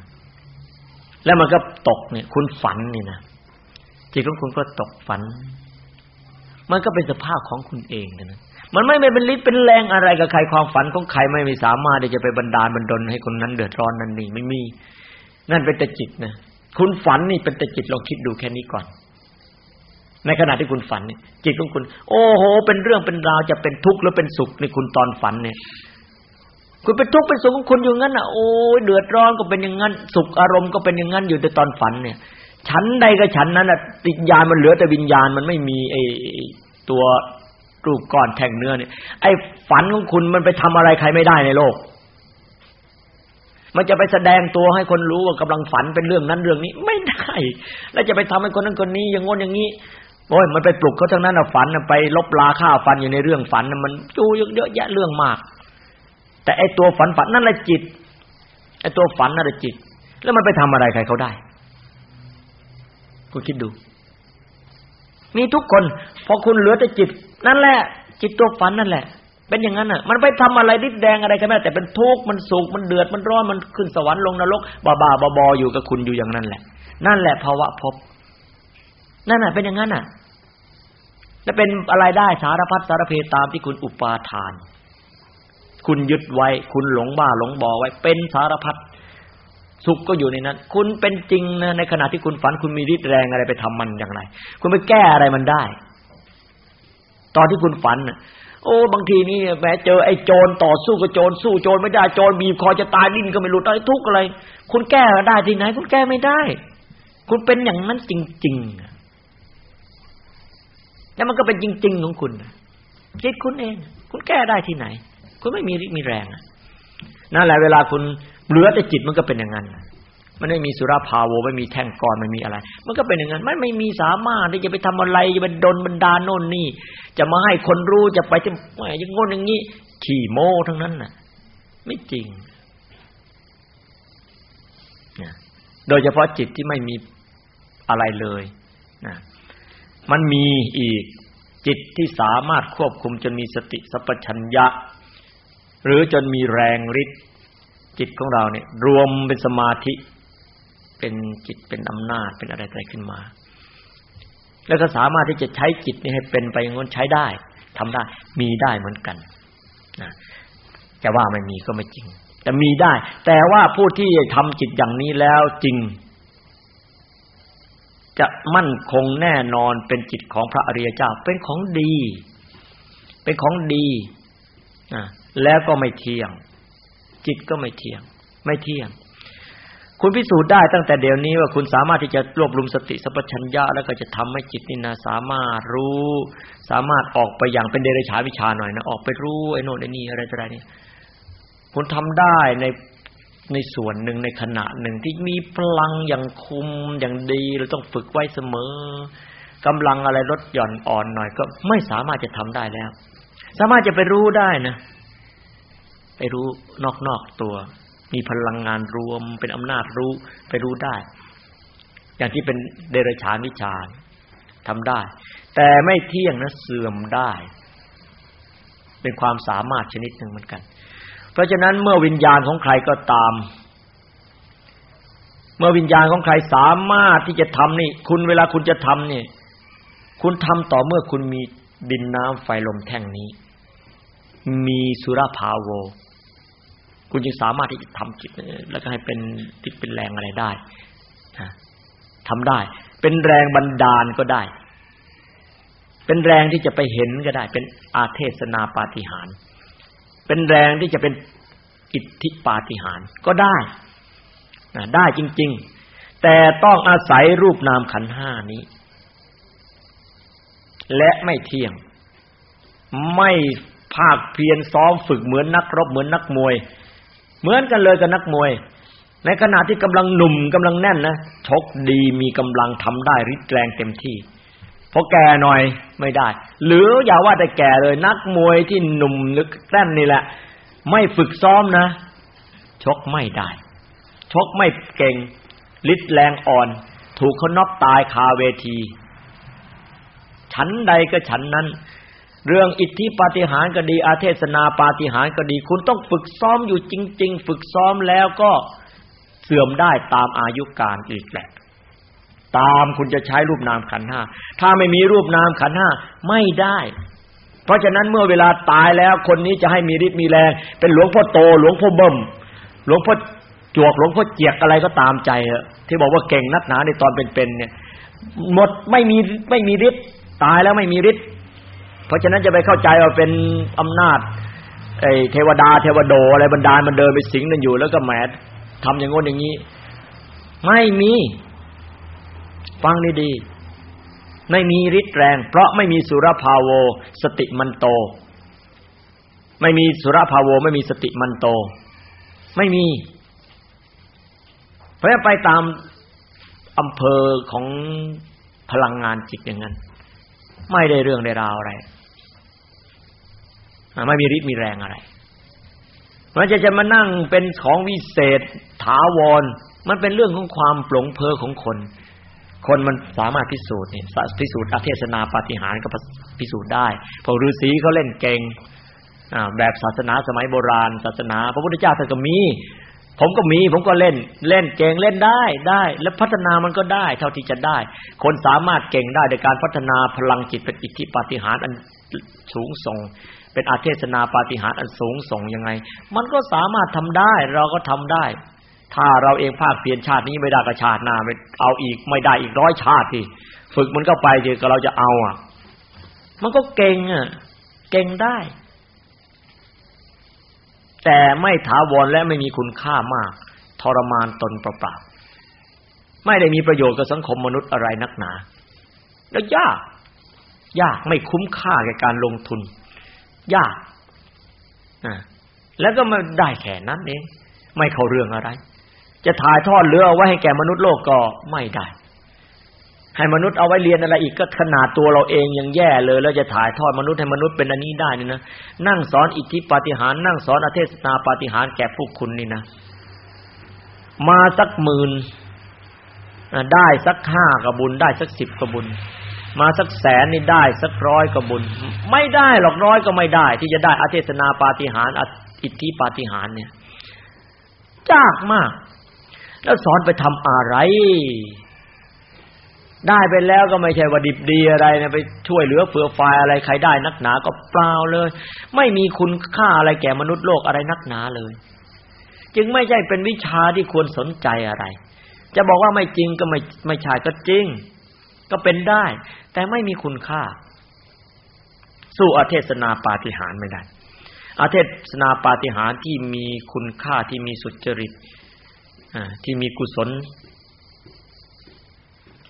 แล้วมันก็ตกเนี่ย คุณฝันนี่นะจิตของคุณก็ตกฝัน มันก็เป็นสภาพของคุณเองนะมันไม่เป็นฤทธิ์เป็นแรงอะไรกับใครความฝันของใครไม่มีสามารถที่จะไปบันดาลบันดลให้คนนั้นเดือดร้อนนั่นนี่ไม่มี นั่นเป็นแต่จิตนะคุณฝันนี่เป็นแต่จิตลองคิดดูแค่นี้ก่อน ในขณะที่คุณฝันเนี่ยจิตของคุณ โอ้โห เป็นเรื่องเป็นราวจะเป็นทุกข์หรือเป็นสุขในคุณตอนฝันเนี่ย คุณเป็นทุกข์เป็นสุขของคุณอยู่งั้นอะโอ้ยเดือดร้อนก็เป็นอย่างนั้น สุขอารมณ์ก็เป็นอย่างนั้นอยู่ในตอนฝันเนี่ย ฉันใดก็ฉันนั้นอะวิญญาณมันเหลือแต่วิญญาณมันไม่มีไอ้ตัวรูปก้อนแท่งเนื้อเนี่ย ไอ้ฝันของคุณมันไปทำอะไรใครไม่ได้ในโลก มันจะไปแสดงตัวให้คนรู้ว่ากำลังฝันเป็นเรื่องนั้นเรื่องนี้ไม่ได้ แล้วจะไปทำให้คนนั้นคนนี้อย่างงนอย่างนี้โอ้ยมันไปปลุกเขาทั้งนั้นน่ะฝันไปลบลาฆ่าฟันอยู่ในเรื่องฝันมันจู้เยอะแยะเรื่องมาก แต่ไอตัวฝันฝันนั่นแหละจิตไอตัวฝันนั่นแหละจิต แล้วมันไปทำอะไรใครเขาได้คุณคิดดู มีทุกคนพอคุณเหลือแต่จิต นั่นแหละ จิตตัวฝันนั่นแหละ เป็นอย่างนั้นอะ มันไปทำอะไรดิดแดงอะไรกันแม้แต่เป็นทุกข์มันสุขมันเดือดมันร้อนมันขึ้นสวรรค์ลงนรกบ้าบ้าบออยู่กับคุณอยู่อย่างนั้นแหละ นั่นแหละภาวะภพนั่นน่ะ เป็นอย่างนั้นน่ะจะเป็นอะไรได้สารพัดสารเพตามที่คุณอุปาทาน คุณยึดไว้ คุณหลงบ้าหลงบอไว้ เป็นสารพัดสุขก็อยู่ในนั้น คุณเป็นจริงนะในขณะที่คุณฝันคุณมีฤทธิ์แรงอะไรไปทำมันอย่างไร คุณไปแก้อะไรมันได้ ตอนที่คุณฝัน โอ้บางทีนี่แม้เจอไอ้โจรต่อสู้กับโจรสู้โจรไม่ได้โจรบีบคอจะตายดิ้นก็ไม่หลุดอะไรทุกข์อะไร คุณแก้ได้ที่ไหน คุณแก้ไม่ได้ คุณเป็นอย่างนั้นจริงๆแล้วมันก็เป็นจริง ๆ ของคุณจิตคุณเอง คุณแก้ได้ที่ไหน คุณไม่มีมีแรงนั่นแหละเวลาคุณเหลือแต่จิตมันก็เป็นอย่างนั้น มันไม่มีสุราภาโวไม่มีแท่งกรไม่มีอะไร มันก็เป็นอย่างนั้นมันไม่มีสามารถที่จะไปทำอะไรจะไปดนบันดาลโน่นนี่ จะมาให้คนรู้จะไปจะอย่างงนอย่างนี้ขี่โม้ทั้งนั้นน่ะ ไม่จริงนะโดยเฉพาะจิตที่ไม่มีอะไรเลยนะมันมีอีกจิตที่สามารถควบคุมจนมีสติสัพชัญญะ หรือจนมีแรงฤทธิ์จิตของเราเนี่ย รวมเป็นสมาธิ เป็นจิตเป็นอำนาจเป็นอะไรอะไรขึ้นมา แล้วก็สามารถที่จะใช้จิตนี้ให้เป็นไปอย่างนั้นใช้ได้ทำได้ มีได้เหมือนกันนะจะว่าไม่มีก็ไม่จริง แต่มีได้ แต่ว่าผู้ที่ทำจิตอย่างนี้แล้วจริง จะมั่นคงแน่นอนเป็นจิตของพระอริยเจ้า เป็นของดี เป็นของดีนะแล้วก็ไม่เที่ยง จิตก็ไม่เที่ยง ไม่เที่ยง คุณพิสูจน์ได้ตั้งแต่เดี๋ยวนี้ว่าคุณสามารถที่จะรวบรวมสติสัพพัญญะแล้วก็จะทำให้จิตนี่นะสามารถรู้ สามารถออกไปอย่างเป็นเดรัจฉานวิชาหน่อยนะออกไปรู้ไอ้โน่นไอ้นี่อะไรต่ออะไรนี่คุณทำได้ในในส่วนหนึ่งในขณะหนึ่งที่มีพลังอย่างคุมอย่างดีเราต้องฝึกไว้เสมอกำลังอะไรลดหย่อนอ่อนหน่อย ก็ไม่สามารถจะทำได้แล้ว สามารถจะไปรู้ได้นะ ไปรู้นอกๆตัว มีพลังงานรวมเป็นอำนาจรู้ไปรู้ได้ อย่างที่เป็นเดรัจฉานวิชาทำได้ แต่ไม่เที่ยงนะเสื่อมได้ เป็นความสามารถชนิดหนึ่งเหมือนกัน เพราะฉะนั้นเมื่อวิญญาณของใครก็ตาม เมื่อวิญญาณของใครสามารถที่จะทำนี่ คุณเวลาคุณจะทำนี่ คุณทำต่อเมื่อคุณมีดินน้ำไฟลมแท่งนี้ มีสุรภาโว คุณจึงสามารถที่จะทำจิตแล้วก็ให้เป็นติดเป็นแรงอะไรได้ทำได้ เป็นแรงบันดาลก็ได้ เป็นแรงที่จะไปเห็นก็ได้ เป็นอาเทศนาปาฏิหาริย์เป็นแรงที่จะเป็นอิทธิปาฏิหาริย์ก็ได้ได้จริง ๆ แต่ต้องอาศัยรูปนามขันห้านี้ และไม่เที่ยง ไม่ภาคเพียรซ้อมฝึกเหมือนนักรบเหมือนนักมวย เหมือนกันเลยกับนักมวย ในขณะที่กำลังหนุ่มกำลังแน่นนะชกดีมีกำลังทำได้ริดแรงเต็มที่พอแก่หน่อยไม่ได้ หรืออย่าว่าแต่แก่เลย นักมวยที่หนุ่มนึกแต้นนี่แหละ ไม่ฝึกซ้อมนะ ชกไม่ได้ ชกไม่เก่งฤทธิ์แรงอ่อน ถูกเขาน็อกตายคาเวที ฉันใดก็ฉันนั้น เรื่องอิทธิปาฏิหาริย์ก็ดี อาเทศนาปาฏิหาริย์ก็ดี คุณต้องฝึกซ้อมอยู่จริง ๆ ฝึกซ้อมแล้วก็เสื่อมได้ตามอายุการอีกแหละ ตามคุณจะใช้รูปนามขันห้าถ้าไม่มีรูปนามขันห้าไม่ได้ เพราะฉะนั้นเมื่อเวลาตายแล้ว คนนี้จะให้มีฤทธิ์มีแรง เป็นหลวงพ่อโต หลวงพ่อเบิ่มหลวงพ่อจวกหลวงพ่อเจียกอะไรก็ตามใจอะที่บอกว่าเก่งนักหนาในตอนเป็นๆเนี่ยหมดไม่มีไม่มีฤทธิ์ตายแล้วไม่มีฤทธิ์ เพราะฉะนั้นจะไปเข้าใจว่าเป็นอำนาจไอ้เทวดาเทวโดอะไรบรรดามันเดินไปสิงนั่นอยู่ แล้วก็แหมทำอย่างงน้นอย่างนี้ ไม่มี ฟังดีๆไม่มีฤทธิ์แรง เพราะไม่มีสุรภาโว สติมันโต ไม่มีสุรภาโวไม่มีสติมันโต ไม่มี เพราะไปตามอำเภอของพลังงานจิตอย่างนั้น ไม่ได้เรื่องได้ราวอะไร ไม่มีฤทธิ์มีแรงอะไรมันจะจะมานั่งเป็นของวิเศษถาวร มันเป็นเรื่องของความปลงเพอของคน คนมันสามารถพิสูจน์นี่พิสูจน์อเทศนาปาฏิหาริย์ก็พิสูจน์ได้พวกฤาษีเขาเล่นเก่งแบบศาสนาสมัยโบราณ ศาสนา พระพุทธเจ้าท่านก็มี ผมก็มี ผมก็เล่น เล่นเก่งเล่นได้ได้ แล้วพัฒนามันก็ได้ เท่าที่จะได้ คนสามารถเก่งได้โดยการพัฒนาพลังจิตเป็นอิทธิปาฏิหาริย์อันสูงส่ง เป็นอาเทศนาปาฏิหาริย์อันสูงส่งยังไง มันก็สามารถทำได้ เราก็ทำได้ ถ้าเราเองภาคเปลี่ยนชาตินี้ไม่ได้ก็ชาติหน้าไปเอาอีกไม่ได้อีกร้อยชาติที่ฝึกมันก็ไปเดี๋ยวเราจะเอาอะ มันก็เก่งอะเก่งได้ แต่ไม่ถาวรและไม่มีคุณค่ามาก ทรมานตนเปล่าๆไม่ได้มีประโยชน์กับสังคมมนุษย์อะไรนักหนา แล้วยากยากไม่คุ้มค่าแก่การลงทุน ยากอ่าแล้วก็มาได้แค่นั้นเอง ไม่เข้าเรื่องอะไร จะถ่ายทอดเรือเอาไว้ให้แก่มนุษย์โลกก็ไม่ได้ ให้มนุษย์เอาไว้เรียนอะไรอีกก็ขนาดตัวเราเองยังแย่เลย แล้วจะถ่ายทอดมนุษย์ให้มนุษย์เป็นอันนี้ได้นี่นะนั่งสอนอิทธิปาฏิหาริย์นั่งสอนอเทศนาปาฏิหาริย์แก่พวกคุณนี่นะมาสักหมื่นได้สักห้ากบุญได้สักสิบกบุญ มาสักแสนนี่ได้สักร้อยกบุญ ไม่ได้หรอกร้อยก็ไม่ได้ ที่จะได้อเทศนาปาฏิหาริย์อิทธิปาฏิหาริย์เนี่ยยากมาก แล้วสอนไปทำอะไร ได้ไปแล้วก็ไม่ใช่ว่าดิบดีอะไรนะไปช่วยเหลือเฟือฟายอะไรใครได้ นักหนาก็เปล่าเลย ไม่มีคุณค่าอะไรแก่มนุษย์โลกอะไรนักหนาเลย จึงไม่ใช่เป็นวิชาที่ควรสนใจอะไร จะบอกว่าไม่จริงก็ไม่ไม่ใช่ก็จริง ก็เป็นได้ แต่ไม่มีคุณค่า สู้อเทศนาปาฏิหาริย์ไม่ได้อเทศนาปาฏิหาริย์ที่มีคุณค่าที่มีสุจริตที่มีกุศล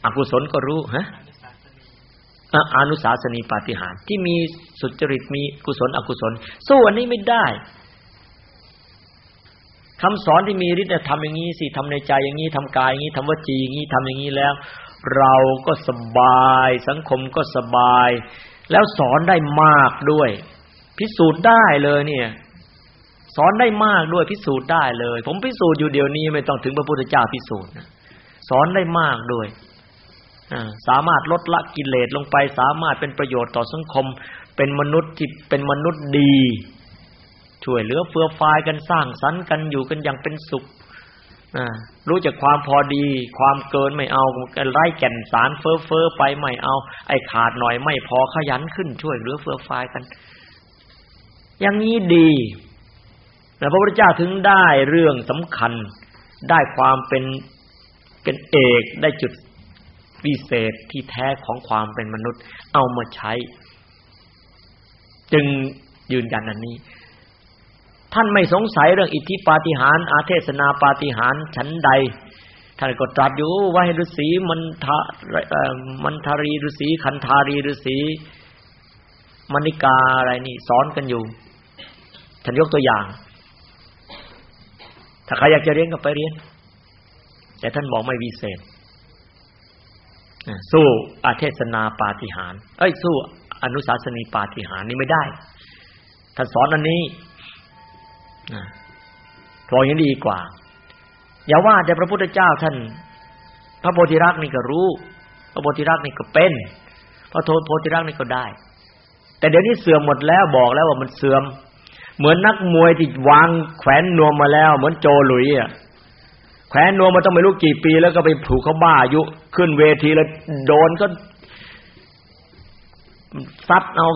อกุศลก็รู้ฮะอนุสาสนีปาฏิหาริย์ที่มีสุจริตมีกุศล อกุศล สู้อันนี้ไม่ได้คำสอนที่มีฤทธิ์ทำอย่างนี้สิทำในใจอย่างนี้ทำกายอย่างนี้ทำวจีอย่างนี้ทำอย่างนี้แล้ว เราก็สบาย สังคมก็สบาย แล้วสอนได้มากด้วย พิสูจน์ได้เลยเนี่ย สอนได้มากด้วยพิสูจน์ได้เลย ผมพิสูจน์อยู่เดี๋ยวนี้ไม่ต้องถึงพระพุทธเจ้าพิสูจน์สอนได้มากด้วยสามารถลดละกิเลสลงไป สามารถเป็นประโยชน์ต่อสังคม เป็นมนุษย์ที่เป็นมนุษย์ดี ช่วยเหลือเฟื่อฟายกันสร้างสรรค์กันอยู่กันอย่างเป็นสุข รู้จักความพอดี ความเกินไม่เอาไร้แก่นสารเฟ้อเฟ้อไปไม่เอา ไอ้ขาดหน่อยไม่พอขยันขึ้นช่วยเหลือเฟื่อฟายกัน อย่างนี้ดีแล้วพระพุทธเจ้าถึงได้เรื่องสำคัญ ได้ความเป็นเป็นเอกได้จุดวิเศษที่แท้ของความเป็นมนุษย์ เอามาใช้ จึงยืนยันอันนี้ ท่านไม่สงสัยเรื่องอิทธิปาฏิหาริย์อาเทศนาปาฏิหาริย์ชั้นใด ท่านก็ตรัสอยู่ว่าให้ฤาษีมันทามันทารีฤาษีขันธารีฤาษีมณิกาอะไรนี่สอนกันอยู่ ท่านยกตัวอย่าง ถ้าใครอยากจะเรียนก็ไปเรียน แต่ท่านบอกไม่วิเศษสู้อาเทศนาปาฏิหาริย์เอ้ยสู้อนุสาสนีปาฏิหาริย์นี่ไม่ได้ท่านสอนอันนี้ พออย่างดีกว่า อย่าว่าแต่พระพุทธเจ้าท่าน พระโพธิรักษ์นี่ก็รู้ พระโพธิรักษ์นี่ก็เป็น พระโพธิรักษ์นี่ก็ได้ แต่เดี๋ยวนี้เสื่อมหมดแล้วบอกแล้วว่ามันเสื่อม เหมือนนักมวยที่วางแขวนนวมมาแล้ว เหมือนโจหลุยอะแขวนนวมมาต้องไม่รู้กี่ปี แล้วก็ไปผูกเขาบ้าอายุขึ้นเวทีแล้วโดนก็ซัดเอา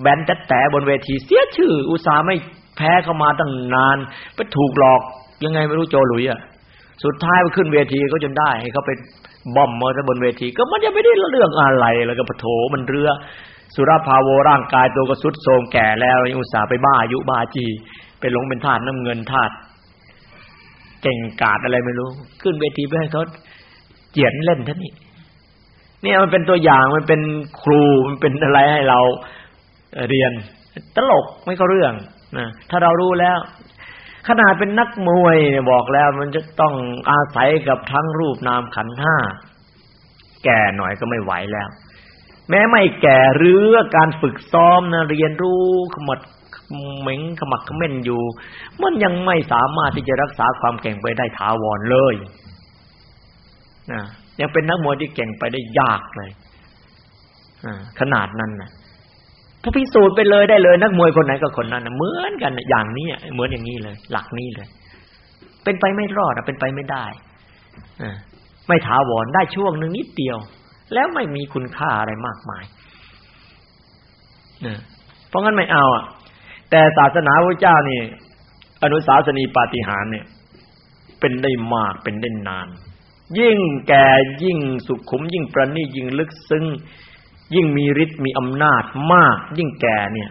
แบนแต่แต่บนเวที เสียชื่อ อุตสาห์ไม่ แพ้เข้ามาตั้งนาน ไปถูกหลอกยังไงไม่รู้โจหลุยอะสุดท้ายไปขึ้นเวทีก็จนได้ให้เขาไปบอมมาซะบนเวที ก็มันยังไม่ได้เรื่องอะไรแล้วก็ปะโถมันเรือ สุรภาโวร่างกายตัวก็สุดโทรมแก่แล้วอุตส่าห์ไปบ้าอายุบ้าจีไปหลงเป็นทาสน้ำเงินทาสเก่งกาดอะไรไม่รู้ ขึ้นเวทีเพื่อให้เขาเจียนเล่นท่านี้เนี่ยมันเป็นตัวอย่างมันเป็นครูมันเป็นอะไรให้เราเรียน ตลกไม่เข้าเรื่อง นะถ้าเรารู้แล้ว ขนาดเป็นนักมวยเนี่ยบอกแล้ว มันจะต้องอาศัยกับทั้งรูปนามขันห้าแก่หน่อยก็ไม่ไหวแล้ว แม้ไม่แก่หรือการฝึกซ้อมนะเรียนรู้ขมัดเหม็งขมักขม้นอยู่ มันยังไม่สามารถที่จะรักษาความเก่งไปได้ถาวรเลยนะยังเป็นนักมวยที่เก่งไปได้ยากเลยขนาดนั้นนะ ผู้พิสูจน์ไปเลยได้เลย นักมวยคนไหนก็คนนั้นเหมือนกันอย่างนี้เหมือนอย่างนี้เลย หลักนี้เลย เป็นไปไม่รอดเป็นไปไม่ได้อไม่ถาวรได้ช่วงหนึ่งนิดเดียว แล้วไม่มีคุณค่าอะไรมากมายเพราะงั้นไม่เอาอะ แต่ศาสนาพระเจ้านี่อนุสาสนีปาฏิหาริย์เนี่ย เป็นได้มากเป็นได้นาน ยิ่งแก่ยิ่งสุขุม ยิ่งประณีตยิ่งลึกซึ้ง ยิ่งมีฤทธิ์มีอำนาจมาก ยิ่งแก่เนี่ย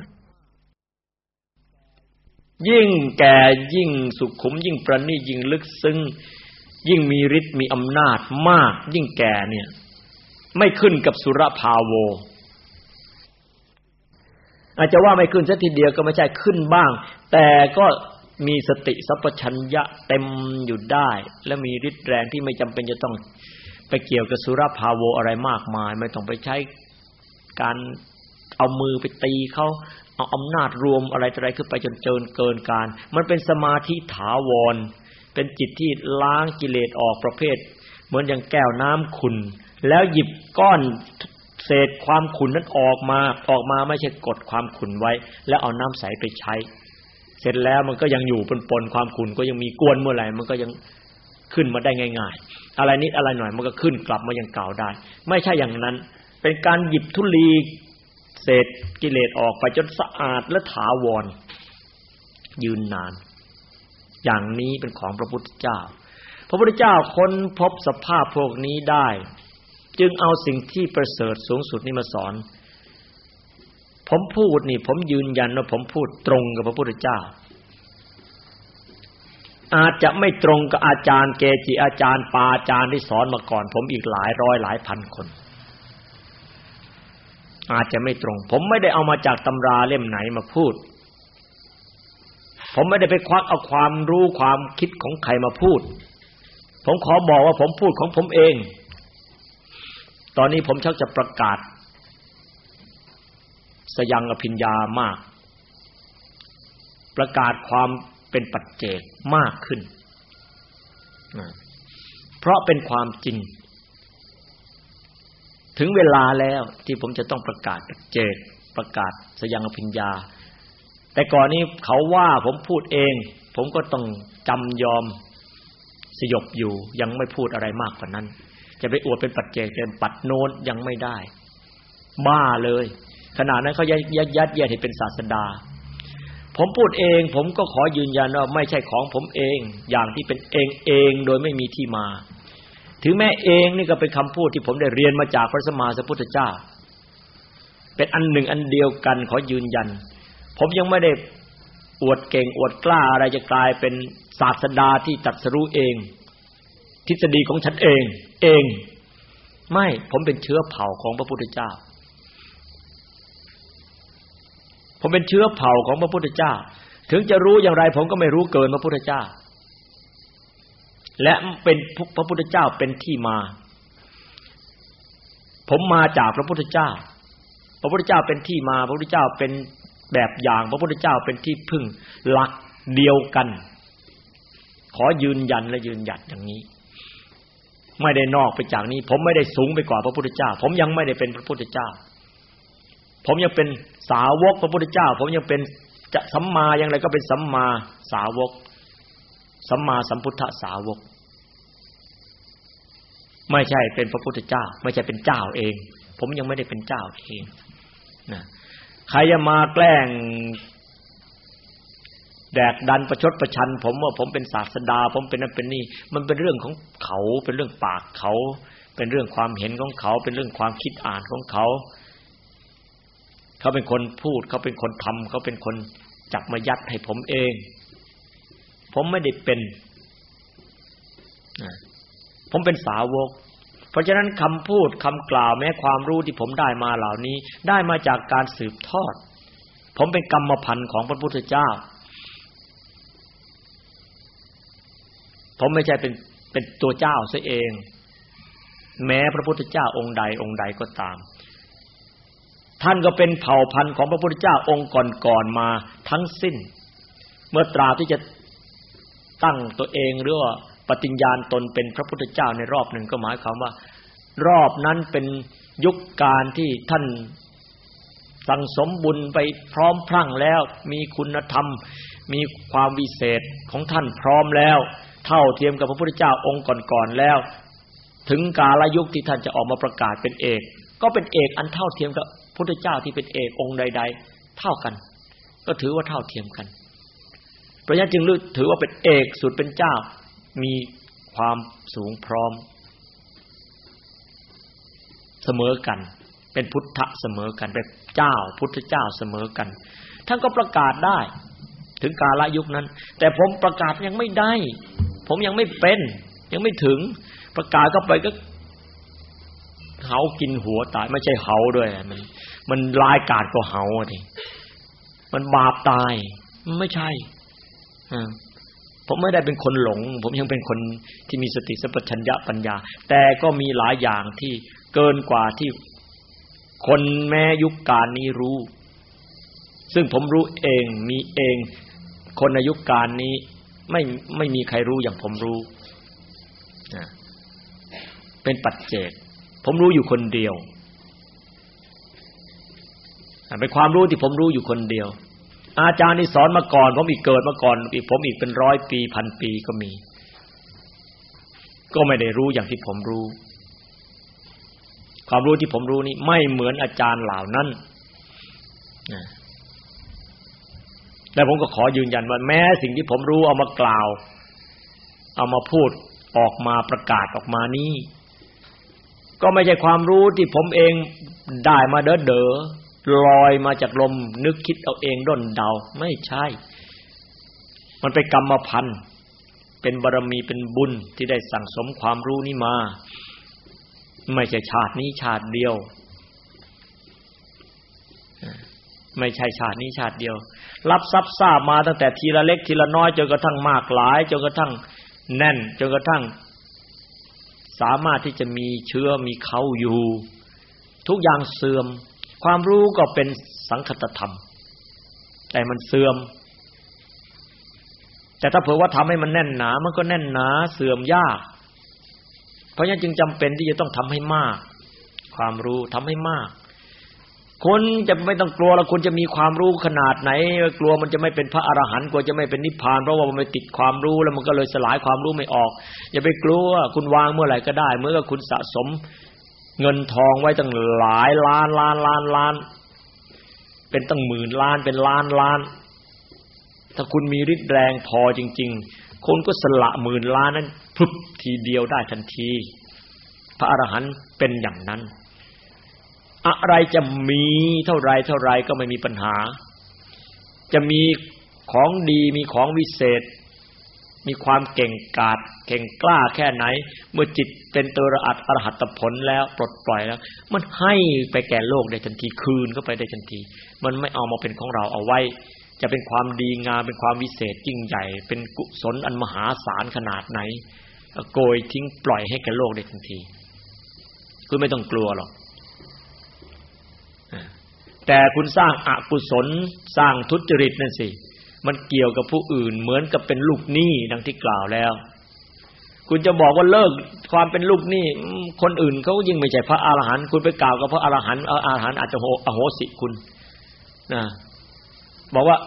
ยิ่งแก่ยิ่งสุขุม ยิ่งประณีตยิ่งลึกซึ้งยิ่งมีฤทธิ์มีอำนาจมาก ยิ่งแก่เนี่ย ไม่ขึ้นกับสุรภาโว อาจจะว่าไม่ขึ้นสักทีเดียวก็ไม่ใช่ขึ้นบ้าง แต่ก็มีสติสัพพัญญะเต็มอยู่ได้ และมีฤทธิ์แรงที่ไม่จำเป็นจะต้องไปเกี่ยวกับสุรภาโวอะไรมากมาย ไม่ต้องไปใช้ การเอามือไปตีเขาเอาอำนาจรวมอะไรอะไรขึ้นไปจนเจินเกินการ มันเป็นสมาธิถาวร เป็นจิตที่ล้างกิเลสออกประเภท เหมือนอย่างแก้วน้ำขุนแล้วหยิบก้อนเศษความขุนนั้นออกมาออกมาไม่ใช่กดความขุนไว้ แล้วเอาน้ำใสไปใช้ เสร็จแล้วมันก็ยังอยู่ปนๆความขุนก็ยังมีกวนเมื่อไหร่มันก็ยังขึ้นมาได้ง่าย ๆ อะไรนิดอะไรหน่อยมันก็ขึ้นกลับมายังเก่าได้ ไม่ใช่อย่างนั้น เป็นการหยิบทุลีเศษกิเลสออกไปจนสะอาดและถาวร ยืนนาน อย่างนี้เป็นของพระพุทธเจ้า พระพุทธเจ้าค้นพบสภาพพวกนี้ได้ จึงเอาสิ่งที่ประเสริฐสูงสุดนี้มาสอน ผมพูดนี่ ผมยืนยันว่าผมพูดตรงกับพระพุทธเจ้า อาจจะไม่ตรงกับอาจารย์เกจิอาจารย์ปาอาจารย์ที่สอนมาก่อน ผมอีกหลายร้อยหลายพันคน อาจจะไม่ตรง ผมไม่ได้เอามาจากตำราเล่มไหนมาพูด ผมไม่ได้ไปควักเอาความรู้ความคิดของใครมาพูด ผมขอบอกว่าผมพูดของผมเอง ตอนนี้ผมชักจะประกาศ สยังอภิญญามาก ประกาศความเป็นปัจเจกมากขึ้น เพราะเป็นความจริง ถึงเวลาแล้วที่ผมจะต้องประกาศเจกประกาศสยังพิญญา แต่ก่อนนี้เขาว่าผมพูดเอง ผมก็ต้องจำยอมสยบอยู่ยังไม่พูดอะไรมากกว่านั้น จะไปอวดเป็นปัจเจกเป็นปัดโน้นยังไม่ได้ บ้าเลยขนาดนั้นเขายัดยัดยัดเยียดให้เป็นศาสดา ผมพูดเอง ผมก็ขอยืนยันว่าไม่ใช่ของผมเอง อย่างที่เป็นเองเองโดยไม่มีที่มา ถึงแม้เองนี่ก็เป็นคำพูดที่ผมได้เรียนมาจากพระสมมาสัพพุทธเจ้า เป็นอันหนึ่งอันเดียวกันขอยืนยัน ผมยังไม่ได้อวดเก่งอวดกล้าอะไรจะกลายเป็นศาสดาที่ตัดสรู้เอง ทฤษฎีของฉันเอง เอง ไม่ผมเป็นเชื้อเผ่าของพระพุทธเจ้า ผมเป็นเชื้อเผ่าของพระพุทธเจ้า ถึงจะรู้อย่างไร ผมก็ไม่รู้เกินพระพุทธเจ้า และเป็นพระพุทธเจ้าเป็นที่มา ผมมาจากพระพุทธเจ้า พระพุทธเจ้าเป็นที่มา พระพุทธเจ้าเป็นแบบอย่าง พระพุทธเจ้าเป็นที่พึ่งหลักเดียวกัน ขอยืนยันและยืนหยัดอย่างนี้ ไม่ได้นอกไปจากนี้ ผมไม่ได้สูงไปกว่าพระพุทธเจ้า ผมยังไม่ได้เป็นพระพุทธเจ้า ผมยังเป็นสาวกพระพุทธเจ้า ผมยังเป็นจะสัมมาอย่างไรก็เป็นสัมมาสาวก สัมมาสัมพุทธสาวก ไม่ใช่เป็นพระพุทธเจ้า ไม่ใช่เป็นเจ้าเอง ผมยังไม่ได้เป็นเจ้าเองนะใครจะมาแกล้ง แดกดันประชดประชัน ผมว่าผมเป็นศาสดา ผมเป็นนั่นเป็นนี่ มันเป็นเรื่องของเขาเป็นเรื่องปากเขา เป็นเรื่องความเห็นของเขา เป็นเรื่องความคิดอ่านของเขา เขาเป็นคนพูด เขาเป็นคนทำเขาเป็นคนจับมายัดให้ผมเอง ผมไม่ได้เป็นผมเป็นสาวก เพราะฉะนั้นคำพูดคำกล่าวแม้ความรู้ที่ผมได้มาเหล่านี้ ได้มาจากการสืบทอด ผมเป็นกรรมพันธุ์ของพระพุทธเจ้า ผมไม่ใช่เป็นเป็นตัวเจ้าซะเอง แม้พระพุทธเจ้าองค์ใดองค์ใดก็ตาม ท่านก็เป็นเผ่าพันธุ์ของพระพุทธเจ้าองค์ก่อนๆมาทั้งสิ้น เมื่อตราที่จะตั้งตัวเองหรือว่า ปฏิญญาณตนเป็นพระพุทธเจ้าในรอบหนึ่งก็หมายความว่า รอบนั้นเป็นยุคการที่ท่านสั่งสมบุญไปพร้อมพรั่งแล้ว มีคุณธรรม มีความวิเศษของท่านพร้อมแล้ว เท่าเทียมกับพระพุทธเจ้าองค์ก่อนๆแล้ว ถึงกาลยุคที่ท่านจะออกมาประกาศเป็นเอก ก็เป็นเอกอันเท่าเทียมกับพระพุทธเจ้าที่เป็นเอกองค์ใด ๆ เท่ากัน ก็ถือว่าเท่าเทียมกันพระยะจึงถือว่าเป็นเอกสุดเป็นเจ้า มีความสูงพร้อม เสมอกัน เป็นพุทธะเสมอกัน เป็นเจ้า พุทธเจ้าเสมอกัน ท่านก็ประกาศได้ ถึงกาลยุคนั้น แต่ผมประกาศยังไม่ได้ ผมยังไม่เป็น ยังไม่ถึง ประกาศก็ไปก็เหากินหัวตาย ไม่ใช่เหาด้วย มัน มันลายกาดก็เหาทีมันบาปตาย ไม่ใช่ ผมไม่ได้เป็นคนหลง ผมยังเป็นคนที่มีสติสัพพัญญะปัญญา แต่ก็มีหลายอย่างที่เกินกว่าที่คนแม้ยุคการนี้รู้ ซึ่งผมรู้เองมีเอง คนในยุคการนี้ไม่ไม่มีใครรู้อย่างผมรู้เป็นปัจเจก ผมรู้อยู่คนเดียวเป็นความรู้ที่ผมรู้อยู่คนเดียว อาจารย์นี่สอนมาก่อนผมอีกเกิดมาก่อนอีกผมอีกเป็นร้อยปีพันปีก็มี ก็ไม่ได้รู้อย่างที่ผมรู้ ความรู้ที่ผมรู้นี่ไม่เหมือนอาจารย์เหล่านั้นนะแต่ผมก็ขอยืนยันว่าแม้สิ่งที่ผมรู้เอามากล่าว เอามาพูดออกมาประกาศออกมานี้ ก็ไม่ใช่ความรู้ที่ผมเองได้มาเด้อเดอ ลอยมาจากลม นึกคิดเอาเองด้นเดา ไม่ใช่ มันเป็นกรรมพันธ์เป็นบารมีเป็นบุญที่ได้สั่งสมความรู้นี้มา ไม่ใช่ชาตินี้ชาติเดียว ไม่ใช่ชาตินี้ชาติเดียว รับทรัพย์ทราบมาตั้งแต่ทีละเล็กทีละน้อยจนกระทั่งมากหลายจนกระทั่งแน่นจนกระทั่ง สามารถที่จะมีเชื้อมีเขาอยู่ ทุกอย่างเสื่อม ความรู้ก็เป็นสังคตธรรม แต่มันเสื่อม แต่ถ้าเผื่อว่าทำให้มันแน่นหนา มันก็แน่นหนาเสื่อมยาก เพราะฉะนั้นจึงจำเป็นที่จะต้องทำให้มาก ความรู้ทำให้มากคุณจะไม่ต้องกลัวล้วคุณจะมีความรู้ขนาดไหน กลัวมันจะไม่เป็นพระอรหันต์กลัวจะไม่เป็นนิพพานเพราะว่ามันไปติดความรู้แล้วมันก็เลยสลายความรู้ไม่ออก อย่าไปกลัวคุณวางเมื่อไหร่ก็ได้ เมื่อคุณสะสม เงินทองไว้ตั้งหลายล้านล้านล้านล้าน เป็นตั้งหมื่นล้านเป็นล้านล้าน ถ้าคุณมีฤทธิ์แรงพอจริง ๆ คุณก็สละหมื่นล้านนั้นพึบทีเดียวได้ทันที พระอรหันต์เป็นอย่างนั้น อะไรจะมีเท่าไรเท่าไรก็ไม่มีปัญหา จะมีของดีมีของวิเศษ มีความเก่งกาจเก่งกล้าแค่ไหน เมื่อจิตเป็นตัวระอัดอรหัตผลแล้วปลดปล่อยแล้ว มันให้ไปแก่โลกได้ทันทีคืนเข้าไปได้ทันที มันไม่เอามาเป็นของเราเอาไว้ จะเป็นความดีงามเป็นความวิเศษยิ่งใหญ่ เป็นกุศลอันมหาศาลขนาดไหนโกยทิ้งปล่อยให้แก่โลกได้ทันที คุณไม่ต้องกลัวหรอกแต่คุณสร้างอกุศลสร้างทุจริตนั่นสิ มันเกี่ยวกับผู้อื่น เหมือนกับเป็นลูกหนี้ดังที่กล่าวแล้ว คุณจะบอกว่าเลิกความเป็นลูกหนี้คนอื่นเขายิ่งไม่ใช่พระอรหันต์คุณไปกล่าวกับพระอรหันต์อรหันต์อาจจะโหอโหสิคุณนะบอกว่า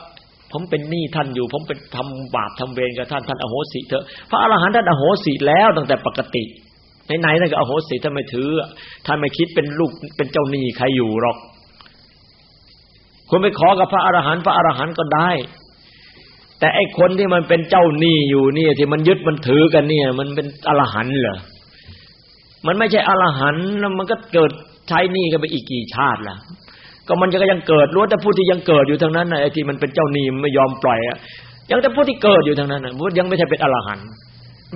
ผมเป็นหนี้ท่านอยู่ ผมเป็นทำบาปทำเวรกับท่านท่านอโหสิเถอะพระอรหันต์ท่านอโหสิแล้วตั้งแต่ปกติไหนๆท่านก็อโหสิท่านไม่ถือท่านไม่คิดเป็นลูกเป็นเจ้าหนี้ใครอยู่หรอกคุณไปขอกับพระอรหันต์พระอรหันต์ก็ได้ แต่ไอ้คนที่มันเป็นเจ้าหนี้อยู่เนี่ยที่มันยึดมันถือกันเนี่ย มันเป็นอรหันต์เหรอมันไม่ใช่อรหันต์แล้วมันก็เกิดใช้หนี้กันไปอีกกี่ชาติล่ะ ก็มันก็ยังเกิดรู้แต่ผู้ที่ยังเกิดอยู่ทางนั้นน่ะไอ้ที่มันเป็นเจ้าหนี้ไม่ยอมปล่อยอะยังแต่ผู้ที่เกิดอยู่ทางนั้นน่ะยังไม่ใช่เป็นอรหันต์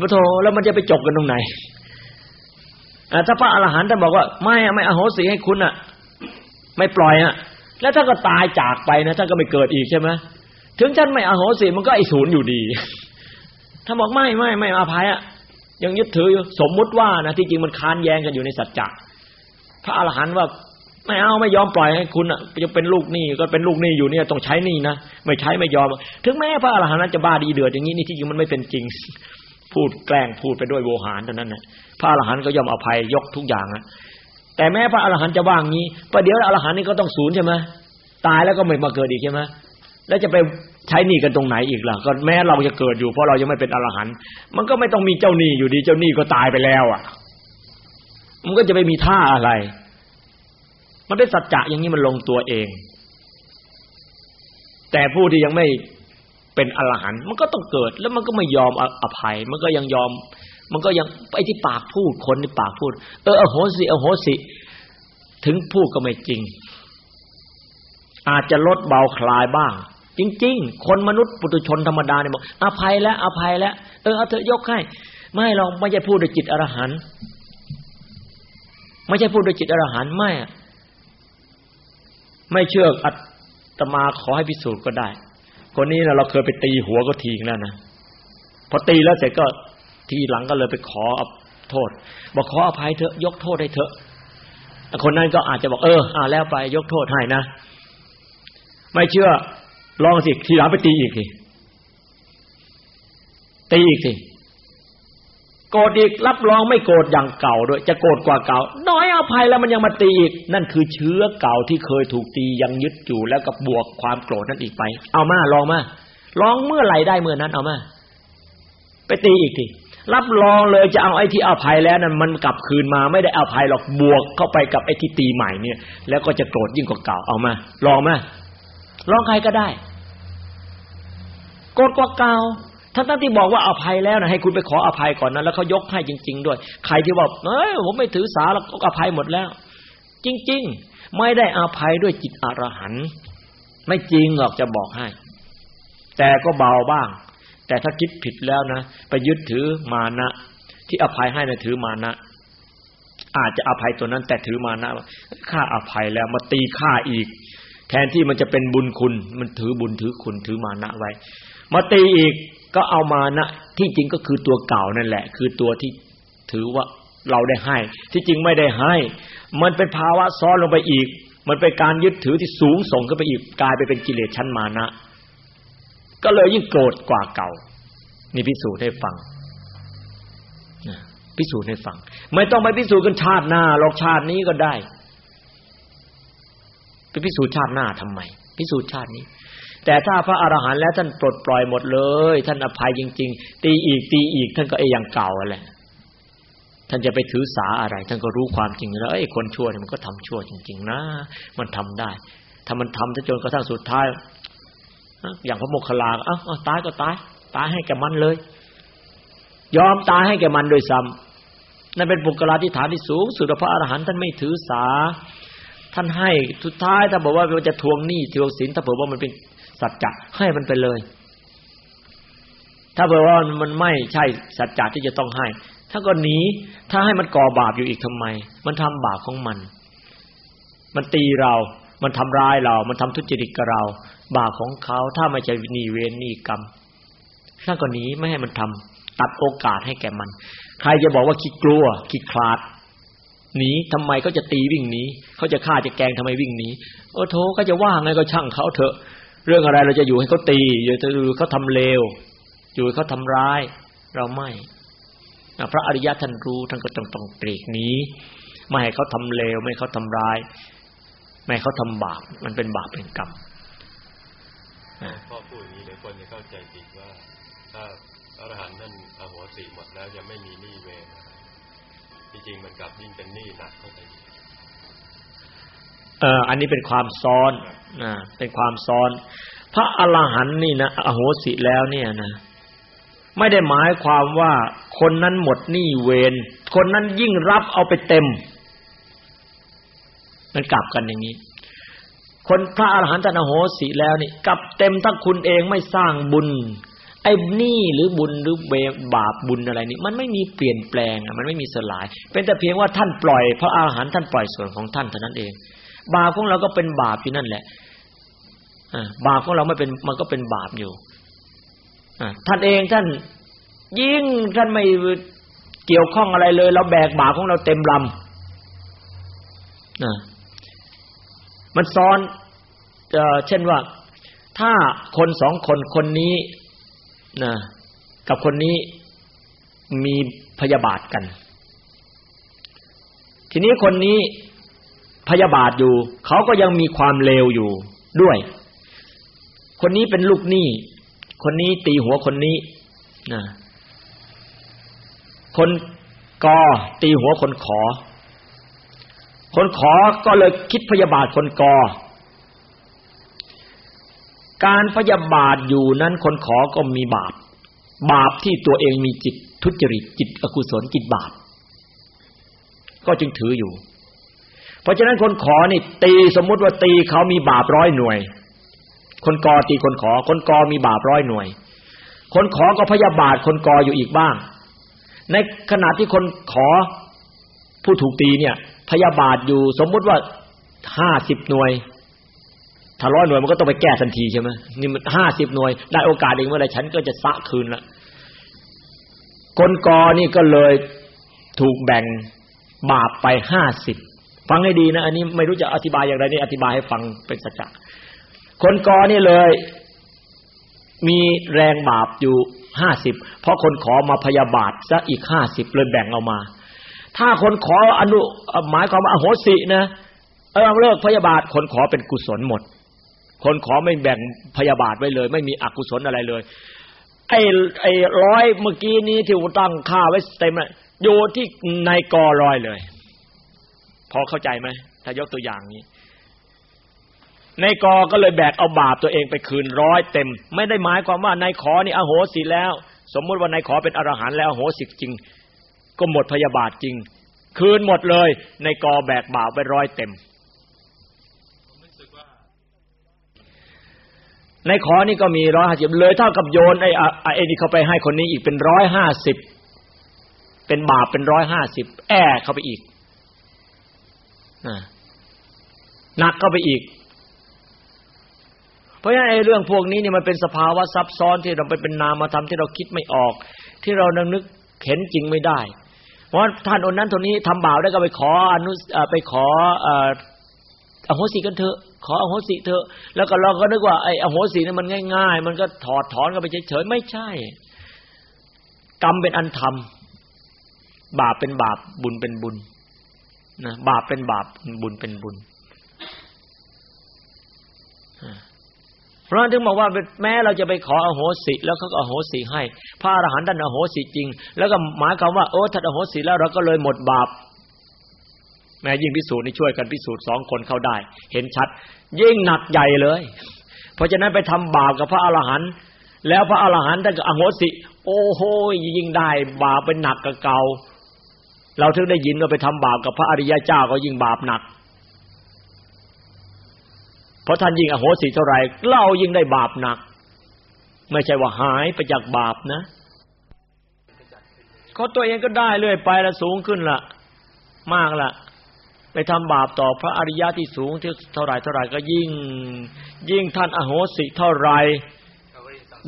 พระโทแล้วมันจะไปจบกันตรงไหนถ้าพระอรหันต์ท่านบอกว่า ไม่ไม่อโหสิให้คุณอะ ไม่ปล่อยอะ แล้วถ้าก็ตายจากไปนะท่านก็ไม่เกิดอีกใช่ไหม ถึงท่านไม่อโหสิมันก็ไอศูนย์อยู่ดี ถ้าบอกไม่ไม่ไม่อภัยอะยังยึดถืออยู่สมมุติว่านะที่จริงมันค้านแย้งกันอยู่ในสัจจะพระอรหันต์ว่าไม่เอาไม่ยอมปล่อยให้คุณอะจะเป็นลูกหนี้ก็เป็นลูกหนี้อยู่เนี่ยต้องใช้หนี้นะไม่ใช้ไม่ยอม ถึงแม้พระอรหันต์จะบ้าดีเดือดอย่างนี้นี่ที่จริงมันไม่เป็นจริง พูดแกล้งพูดไปด้วยโวหารเท่านั้นนะพระอรหันต์ก็ยอมอภัยยกทุกอย่างนะแต่แม้พระอรหันต์จะว่างนี้ประเดี๋ยวอรหันต์นี่ก็ต้องศูนย์ใช่ไหมตายแล้วก็ไม่มาเกิดอีกใช่ไหม แล้วจะไปใช้หนี้กันตรงไหนอีกล่ะ ก็แม้เราจะเกิดอยู่เพราะเรายังไม่เป็นอรหันต์มันก็ไม่ต้องมีเจ้าหนี้อยู่ดี เจ้าหนี้ก็ตายไปแล้ว อะ มันก็จะไปมีท่าอะไร มันเป็นสัจจะอย่างนี้มันลงตัวเอง แต่ผู้ที่ยังไม่เป็นอรหันต์มันก็ต้องเกิด แล้วมันก็ไม่ยอมอภัย มันก็ยังยอม มันก็ยังไอ้ที่ปากพูดคนที่ปากพูด เอออโหสิอโหสิ ถึงพูดก็ไม่จริง อาจจะลดเบาคลายบ้าง จริง ๆ คนมนุษย์ปุถุชนธรรมดาเนี่ยบอกอภัยแล้วอภัยแล้วเออเอาเถอยกให้ ไม่เราไม่ใช่พูดด้วยจิตอรหันต์ไม่ใช่พูดด้วยจิตอรหันต์ไม่ไม่เชื่ออัตมาขอให้พิสูจน์ก็ได้ คนนี้นะเราเคยไปตีหัวก็ทีแล้วนะพอตีแล้วเสร็จก็ทีหลังก็เลยไปขอโทษ บอกขออภัยเถอะยกโทษให้เถอะคนนั้นก็อาจจะบอกเอออ่าแล้วไปยกโทษให้นะ ไม่เชื่อ ลองสิทีหลังไปตีอีกทีตีอีกสิโกรธอีกรับรองไม่โกรธอย่างเก่าด้วยจะโกรธกว่าเก่า น้อยอภัยแล้วมันยังมาตีอีก นั่นคือเชื้อเก่าที่เคยถูกตียังยึดอยู่แล้วก็บวกความโกรธนั่นอีกไป เอามาลองมาลองเมื่อไหร่ได้เมื่อนั้นเอามา ไปตีอีกทีรับรองเลยจะเอาไอ้ที่อภัยแล้วนั้นมันกลับคืนมาไม่ได้อภัยหรอกบวกเข้าไปกับไอ้ที่ตีใหม่เนี่ย แล้วก็จะโกรธยิ่งกว่าเก่าเอามา ลองมาลองใครก็ได้ โกรธกว่าเก่าทั้งทั้งที่บอกว่าอภัยแล้วนะให้คุณไปขออภัยก่อนนะแล้วเขายกให้จริง ๆ ด้วย ใครที่บอกเอ้ยผมไม่ถือสาแล้วก็อภัยหมดแล้ว จริง ๆ ไม่ได้อภัยด้วยจิตอรหันต์ไม่จริงหรอกจะบอกให้ แต่ก็เบาบ้าง แต่ถ้าคิดผิดแล้วนะไปยึดถือมานะ ที่อภัยให้นะถือมานะอาจจะอภัยตัวนั้น แต่ถือมานะข้าอภัยแล้วมาตีข้าอีก แทนที่มันจะเป็นบุญคุณ มันถือบุญถือคุณถือมานะไว้ มาตีอีกก็เอามานะ ที่จริงก็คือตัวเก่านั่นแหละ คือตัวที่ถือว่าเราได้ให้ ที่จริงไม่ได้ให้ มันเป็นภาวะซ้อนลงไปอีก มันเป็นการยึดถือที่สูงส่งขึ้นไปอีก กลายไปเป็นกิเลสชั้นมานะ ก็เลยยิ่งโกรธกว่าเก่า นี่พิสูจน์ให้ฟังพิสูจน์ให้ฟัง ไม่ต้องไปพิสูจน์กันชาติหน้าหรอกชาตินี้ก็ได้ไปพิสูจน์ชาติหน้าทำไม พิสูจน์ชาตินี้ แต่ถ้าพระอรหันต์แล้วท่านปลดปล่อยหมดเลย ท่านอภัยจริง ๆ ตีอีกตีอีก ท่านก็ไอ้อย่างเก่าแหละท่านจะไปถือสาอะไร ท่านก็รู้ความจริงแล้วไอ้คนชั่วเนี่ยมันก็ทำชั่วจริง ๆ นะ มันทำได้ ถ้ามันทำจนกระทั่งสุดท้ายอย่างพระโมคคัลลาอ้าตายก็ตาย ตายให้แก่มันเลย ยอมตายให้แก่มันโดยซ้ำนั่นเป็นปุกลาธิฐานที่สูงสุดพระอรหันต์ท่านไม่ถือสา ท่านให้สุดท้ายถ้าบอกว่ามันจะทวงหนี้ทวงสินถ้าบอว่ามันเป็น สัจจะให้มันไปเลย ถ้าเผื่อว่ามันไม่ใช่สัจจะที่จะต้องให้ ถ้าก็หนีถ้าให้มันก่อบาปอยู่อีกทำไม มันทำบาปของมัน มันตีเรา มันทำร้ายเรา มันทำทุจริตกับเรา บาปของเขาถ้าไม่ใช่นีเวรนีกรรมถ้าก็หนีไม่ให้มันทำตัดโอกาสให้แก่มัน ใครจะบอกว่าคิดกลัวคิดคลาดหนีทำไมเขาจะตีวิ่งหนีเขาจะฆ่าจะแกงทำไมวิ่งหนีโอ้โถเขาจะว่าไงก็ช่างเขาเถอะ เรื่องอะไรเราจะอยู่ให้เขาตีอยู่จะอยู่เขาทำเลว อยู่ให้เขาทำร้าย เราไม่พระอริยะท่านรู้ท่านก็ต้องต้องปลีกนี้ ไม่ให้เขาทำเลว ไม่ให้เขาทำร้าย ไม่ให้เขาทำบาป มันเป็นบาปเป็นกรรมพ่อพูดอย่างนี้เลยคนจะเข้าใจผิดว่าถ้าอรหันต์นั่นอโหสิหมดแล้วจะไม่มีหนี้เวรจริงๆมันกลับยิ่งเป็นหนี้หนักเข้าไปเออ อันนี้เป็นความซ้อนนะเป็นความซ้อน พระอรหันต์นี่นะอโหสิแล้วเนี่ยนะ ไม่ได้หมายความว่าคนนั้นหมดหนี้เวรคนนั้นยิ่งรับเอาไปเต็ม มันกลับกันอย่างนี้ คนพระอรหันต์ท่านอโหสิแล้วนี่กลับเต็มถ้าคุณเองไม่สร้างบุญไอ้หนี้หรือบุญหรือเบบาปบุญอะไรนี่มันไม่มีเปลี่ยนแปลงอะมันไม่มีสลาย เป็นแต่เพียงว่าท่านปล่อยพระอรหันต์ท่านปล่อยส่วนของท่านเท่านั้นเอง บาปของเราก็เป็นบาปอยู่นั่นแหละบาปของเราไม่เป็นมันก็เป็นบาปอยู่ท่านเองท่าน ยิ่งท่านไม่เกี่ยวข้องอะไรเลย เราแบกบาปของเราเต็มลำมันซ้อนเช่นว่า ถ้าคนสองคนคนนี้นะกับคนนี้มีพยาบาทกัน ทีนี้คนนี้ พยาบาทอยู่ เขาก็ยังมีความเลวอยู่ด้วย คนนี้เป็นลูกหนี้ คนนี้ตีหัวคนนี้นะคนกอตีหัวคนขอ คนขอก็เลยคิดพยาบาทคนกอ การพยาบาทอยู่นั้นคนขอก็มีบาป บาปที่ตัวเองมีจิตทุจริตจิตอกุศลจิตบาป ก็จึงถืออยู่ ราะฉะนั้นคนขอนี่ตีสมมุติว่าตีเขามีบาปร้อยหน่วย คนกอตีคนขอ คนกอมีบาปร้อยหน่วย คนขอก็พยาบาทคนกออยู่อีกบ้าง ในขณะที่คนขอผู้ถูกตีเนี่ย พยาบาทอยู่สมมุติว่าห้าสิบหน่วย ถ้าร้อยหน่วยมันก็ต้องไปแก้ทันทีใช่ไหมนี่มันห้าสิบหน่วย ได้โอกาสเองเมื่อไรฉันก็จะสะคืนละคนกอนี่ก็เลยถูกแบ่งบาปไปห้าสิบ ฟังให้ดีนะ อันนี้ไม่รู้จะอธิบายอย่างไรนี่อธิบายให้ฟังเป็นสัจจะคนกอนี่เลย มีแรงบาปอยู่ห้าสิบเพราะคนขอมาพยาบาทซะอีกห้าสิบเลยแบ่งเอามา ถ้าคนขออนุหมายความว่าอโหสินะเออเลิกพยาบาทคนขอเป็นกุศลหมด คนขอไม่แบ่งพยาบาทไว้เลย ไม่มีอกุศลอะไรเลย ไอ้ไอ้ร้อยเมื่อกี้นี้ที่ตั้งค่าไว้เต็มเลยโยที่ในกอร้อยเลย พอเข้าใจไหมถ้ายกตัวอย่างนี้ในกอก็เลยแบกเอาบาปตัวเองไปคืนร้อยเต็ม ไม่ได้หมายความว่านายขอนี่อโหสิแล้ว สมมุติว่านายขอเป็นอรหันต์แล้วอโหสิจริง ก็หมดพยาบาทจริง คืนหมดเลยในกอแบกบาปไปร้อยเต็มในขอนี่ก็มีร้อยห้าสิบเลยเท่ากับโยนไอ้ไอ้นี่เขาไปให้คนนี้อีกเป็นร้อยห้าสิบเป็นบาปเป็นร้อยห้าสิบแอบเข้าไปอีก หนักเข้าไปอีก เพราะฉะนั้นไอ้เรื่องพวกนี้นี่มันเป็นสภาวะซับซ้อนที่เราไปเป็นนามธรรมที่เราคิดไม่ออก ที่เรานึกเห็นจริงไม่ได้ เพราะท่านอนนั้นตัวนี้ทำบาปได้ก็ไปขออนุไปขออโหสิกันเถอะ ขออโหสิเถอะ แล้วก็เราก็นึกว่าไอ้อโหสินี่มันง่าย ๆ มันก็ถอดถอนกันไปเฉยๆไม่ใช่ กรรมเป็นอันทำบาปเป็นบาปบุญเป็นบุญ นะบาปเป็นบาปบุญเป็นบุญเพราะนั้นถึงบอกว่าแม้เราจะไปขออโหสิ แล้วเขาก็อโหสิให้ พระอรหันต์ท่านอโหสิจริง แล้วก็หมายความว่าโอ้ท่านอโหสิแล้วเราก็เลยหมดบาป แม้ยิ่งพิสูจน์นี่ช่วยกันพิสูจน์สองคนเข้าได้ เห็นชัด ยิ่งหนักใหญ่เลย เพราะฉะนั้นไปทำบาปกับพระอรหันต์แล้วพระอรหันต์ท่านก็อโหสิ โอ้โหยิ่งได้ บาปเป็นหนักกับเก่า เราถึงได้ยินว่าไปทำบาปกับพระอริยเจ้าก็ยิ่งบาปหนัก เพราะท่านยิ่งอโหสิเท่าไรเรายิ่งได้บาปหนัก ไม่ใช่ว่าหายไปจากบาปนะเขาตัวเองก็ได้เรื่อยไปละสูงขึ้นละมากละไปทำบาปต่อพระอริยะที่สูงที่เท่าไรเท่าไรก็ยิ่ง ยิ่งท่านอโหสิเท่าไร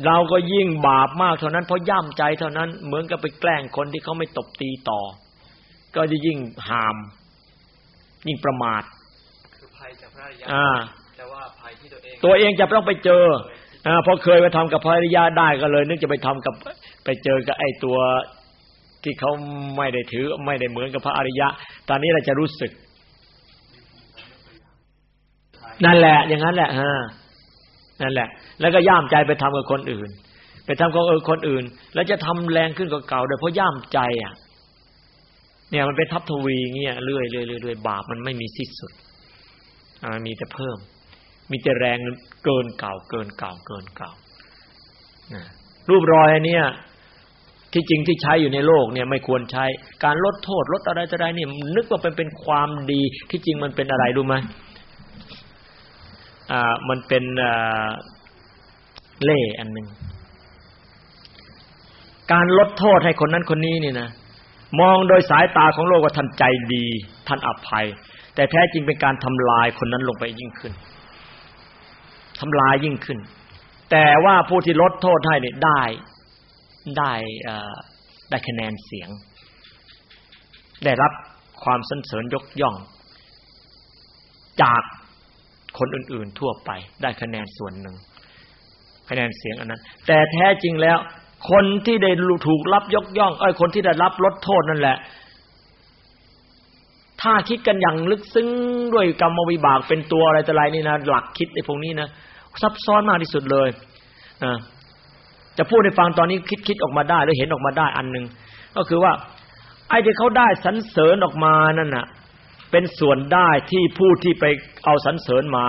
เราก็ยิ่งบาปมากเท่านั้นเพราะย่ำใจเท่านั้นเหมือนกับไปแกล้งคนที่เขาไม่ตบตีต่อ ก็จะยิ่งหาม ยิ่งประมาทคือภัยจากพระอริยะอ่าตัวเองจะต้องไปเจออ่าพอเคยไปทำกับภรรยาได้ก็เลย นึกจะไปทำกับไปเจอกับไอ้ตัวที่เขาไม่ได้ถือ ไม่ได้เหมือนกับพระอริยะ ตอนนี้เราจะรู้สึก นั่นแหละ อย่างนั้นแหละฮะนั่นแหละ แล้วก็ย่ามใจไปทำกับคนอื่น ไปทำกับเออคนอื่น แล้วจะทำแรงขึ้นกว่าเก่าโดยเพราะย่ามใจอะ เนี่ยมันเป็นทับทวีเงี้ยเรื่อยเรื่อยเรื่อยบาปมันไม่มีสิ้นสุดอ่ามีแต่เพิ่ม มีแต่แรงเกินเก่าเกินเก่าเกินเก่ารูปรอยอันนี้ที่จริงที่ใช้อยู่ในโลกเนี่ยไม่ควรใช้ การลดโทษลดอะไรจะได้นี่นึกว่าเป็นเป็นความดีที่จริงมันเป็นอะไรรู้ไหมอ่ามันเป็นอ่าเล่อันหนึ่งการลดโทษให้คนนั้นคนนี้นี่นะ มองโดยสายตาของโลกว่าท่านใจดี ท่านอภัย แต่แท้จริงเป็นการทำลายคนนั้นลงไปยิ่งขึ้นทำลายยิ่งขึ้น แต่ว่าผู้ที่ลดโทษให้เนี่ยได้ได้ได้คะแนนเสียง ได้รับความสรรเสริญยกย่อง จากคนอื่น ๆทั่วไป ได้คะแนนส่วนหนึ่ง คะแนนเสียงอันนั้น แต่แท้จริงแล้ว คนที่ได้ถูกรับยกย่องไอ้คนที่ได้รับลดโทษนั่นแหละ ถ้าคิดกันอย่างลึกซึ้งด้วยกรรมวิบากเป็นตัวอะไรแต่ไรนี่นะหลักคิดในพวกนี้นะซับซ้อนมากที่สุดเลยนะจะพูดให้ฟังตอนนี้คิดคิดออกมาได้หรือเห็นออกมาได้อันหนึ่งก็คือว่าไอ้ที่เขาได้สรรเสริญออกมานั่นน่ะ เป็นส่วนได้ที่ผู้ที่ไปเอาสรรเสริญมา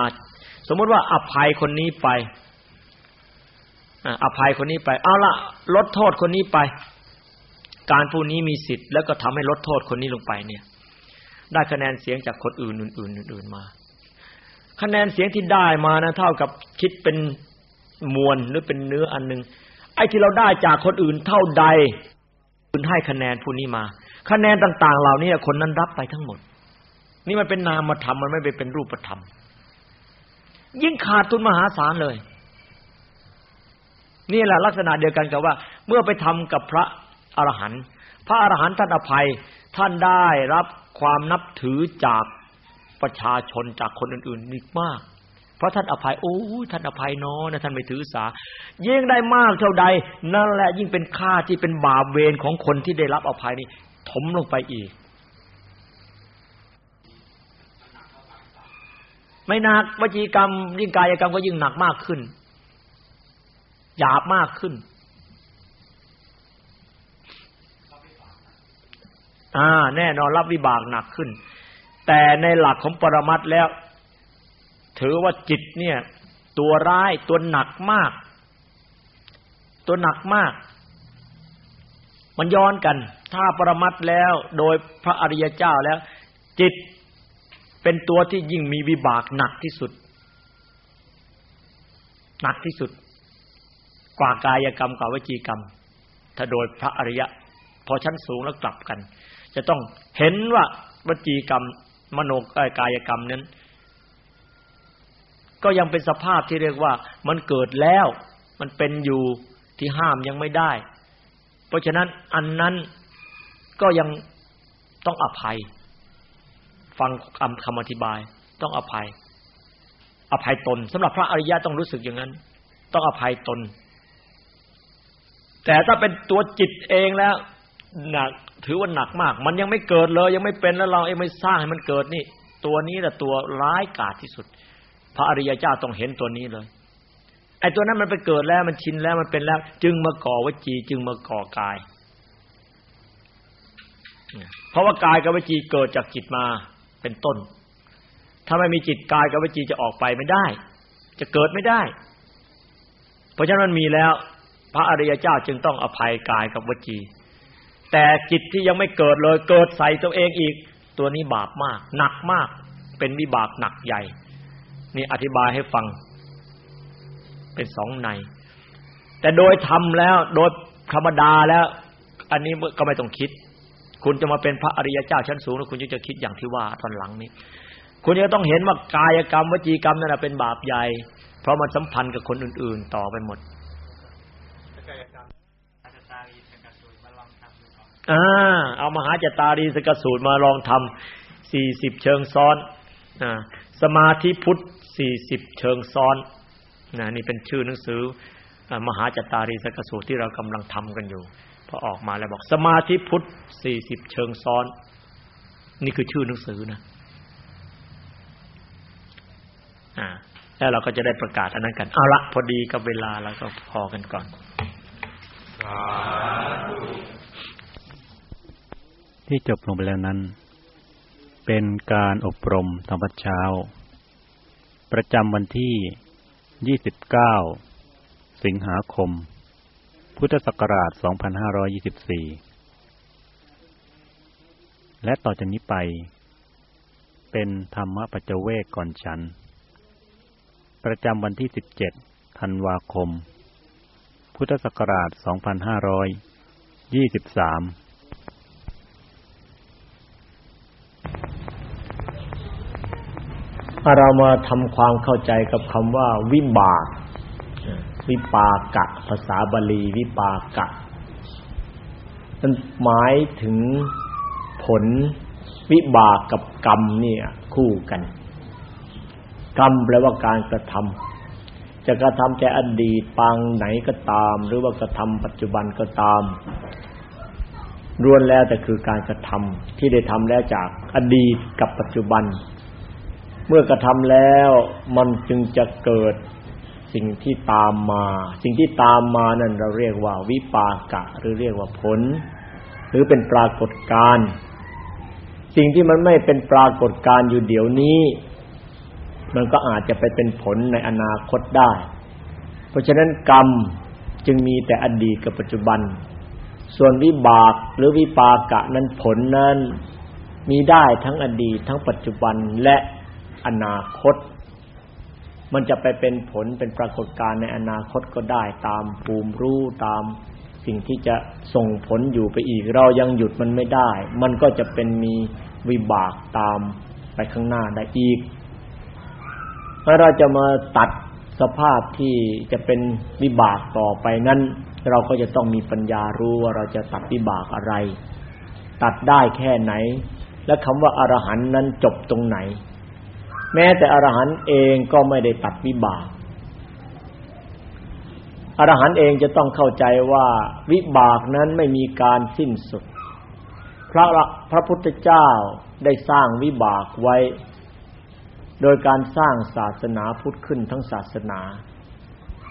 สมมติว่าอภัยคนนี้ไป อภัยคนนี้ไป เอาละลดโทษคนนี้ไป การผู้นี้มีสิทธิ์แล้วก็ทำให้ลดโทษคนนี้ลงไปเนี่ย ได้คะแนนเสียงจากคนอื่นอื่นอื่นมา คะแนนเสียงที่ได้มานะเท่ากับคิดเป็นมวลหรือเป็นเนื้ออันหนึ่งไอ้ที่เราได้จากคนอื่นเท่าใดคุณให้คะแนนผู้นี้มา คะแนนต่าง ๆ เหล่านี้คนนั้นรับไปทั้งหมด นี่มันเป็นนามธรรมมันไม่ไปเป็นรูปธรรมยิ่งขาดทุนมหาศาลเลย นี่แหละลักษณะเดียวกันกับว่า เมื่อไปทำกับพระอรหันต์พระอรหันต์ท่านอภัยท่านได้รับความนับถือจากประชาชนจากคนอื่นๆนี่มาก เพราะท่านอภัยโอ้ท่านอภัยน้อนะท่านไม่ถือสายิ่งได้มากเท่าใด นั่นแหละยิ่งเป็นค่าที่เป็นบาปเวรของคนที่ได้รับอภัยนี่ถมลงไปอีก ไม่หนักวจีกรรมยิ่งกายกรรมก็ยิ่งหนักมากขึ้น หยาบมากขึ้นอ่าแน่นอนรับวิบากหนักขึ้น แต่ในหลักของปรมัตแล้ว ถือว่าจิตเนี่ย ตัวร้ายตัวหนักมาก ตัวหนักมาก มันย้อนกัน ถ้าปรมัตแล้วโดยพระอริยเจ้าแล้ว จิตเป็นตัวที่ยิ่งมีวิบากหนักที่สุด หนักที่สุด กว่ากายกรรมกว่าวจีกรรม ถ้าโดยพระอริยะ พอชั้นสูงแล้วกลับกัน จะต้องเห็นว่าวจีกรรม มโนกายกรรมนั้น ก็ยังเป็นสภาพที่เรียกว่า มันเกิดแล้ว มันเป็นอยู่ที่ห้ามยังไม่ได้ เพราะฉะนั้นอันนั้นก็ยังต้องอภัย ฟังคำคำอธิบาย ต้องอภัย อภัยตนสำหรับพระอริยะต้องรู้สึกอย่างนั้น ต้องอภัยตน แต่ถ้าเป็นตัวจิตเองแล้วหนักถือว่าหนักมาก มันยังไม่เกิดเลย ยังไม่เป็นแล้วเราเองไม่สร้างให้มันเกิดนี่ ตัวนี้แหละตัวร้ายกาจที่สุด พระอริยเจ้าต้องเห็นตัวนี้เลยไอ้ตัวนั้นมันไปเกิดแล้วมันชินแล้วมันเป็นแล้ว จึงมาก่อวจีจึงมาก่อกาย เพราะว่ากายกับวจีเกิดจากจิตมาเป็นต้น ถ้าไม่มีจิตกายกับวจีจะออกไปไม่ได้ จะเกิดไม่ได้ เพราะฉะนั้นมันมีแล้ว พระอริยเจ้าจึงต้องอภัยกายกับวจี แต่จิตที่ยังไม่เกิดเลยเกิดใส่ตัวเองอีก ตัวนี้บาปมาก หนักมาก เป็นวิบากหนักใหญ่ นี่อธิบายให้ฟัง เป็นสองใน แต่โดยทำแล้วโดยธรรมดาแล้ว อันนี้ก็ไม่ต้องคิด คุณจะมาเป็นพระอริยเจ้าชั้นสูงแล้วคุณจะคิดอย่างที่ว่าตอนหลังนี้คุณจะต้องเห็นว่ากายกรรมวจีกรรมนั่นเป็นบาปใหญ่ เพราะมันสัมพันธ์กับคนอื่น ๆ ต่อไปหมด อ่าเอามหาจตารีสกสูตรมาลองทำสี่สิบเชิงซ้อนอสมาธิพุทธสี่สิบเชิงซ้อนนะนี่เป็นชื่อหนังสือมหาจตารีสกสูตรที่เรากำลังทำกันอยู่พอออกมาแล้วบอก สมาธิพุทธสี่สิบเชิงซ้อน นี่คือชื่อหนังสือนะอ่าแล้วเราก็จะได้ประกาศอันนั้นกัน เอาละพอดีกับเวลาแล้วก็พอกันก่อน ที่จบลงไปแล้วนั้น เป็นการอบรมธรรมเช้า ประจำวันที่ 29 สิงหาคม พุทธศักราช 2524 และต่อจากนี้ไป เป็นธรรมปัจเวกก่อนฉัน ประจำวันที่ 17 ธันวาคม พุทธศักราช 2523 เรามาทำความเข้าใจกับคำว่า วิบากวิปากะ ภาษาบาลีวิปากะมันหมายถึงผลวิบากกับกรรมเนี่ยคู่กัน กรรมแปลว่าการกระทำจะกระทำแต่อดีตปางไหนก็ตาม หรือว่ากระทำปัจจุบันก็ตามรวนแล้วแต่คือการกระทำที่ได้ทำแล้วจากอดีตกับปัจจุบัน เมื่อกระทำแล้วมันจึงจะเกิดสิ่งที่ตามมา สิ่งที่ตามมานั่นเราเรียกว่าวิปากะ หรือเรียกว่าผล หรือเป็นปรากฏการณ์สิ่งที่มันไม่เป็นปรากฏการณ์อยู่เดี๋ยวนี้ มันก็อาจจะไปเป็นผลในอนาคตได้ เพราะฉะนั้นกรรมจึงมีแต่อดีตกับปัจจุบัน ส่วนวิบากหรือวิปากะนั้นผลนั้นมีได้ทั้งอดีตทั้งปัจจุบันและ อนาคต มันจะไปเป็นผลเป็นปรากฏการณ์ในอนาคตก็ได้ตามภูมิรู้ตามสิ่งที่จะส่งผลอยู่ไปอีก เรายังหยุดมันไม่ได้ มันก็จะเป็นมีวิบากตามไปข้างหน้าได้อีกเมื่อเราจะมาตัดสภาพที่จะเป็นวิบากต่อไปนั้น เราก็จะต้องมีปัญญารู้ว่าเราจะตัดวิบากอะไร ตัดได้แค่ไหน และคำว่าอรหันต์นั้นจบตรงไหน แม้แต่อรหันต์เองก็ไม่ได้ตัดวิบากอรหันต์เองจะต้องเข้าใจว่าวิบากนั้นไม่มีการสิ้นสุด พระพระพุทธเจ้าได้สร้างวิบากไว้ โดยการสร้างศาสนาพุทธขึ้นทั้งศาสนา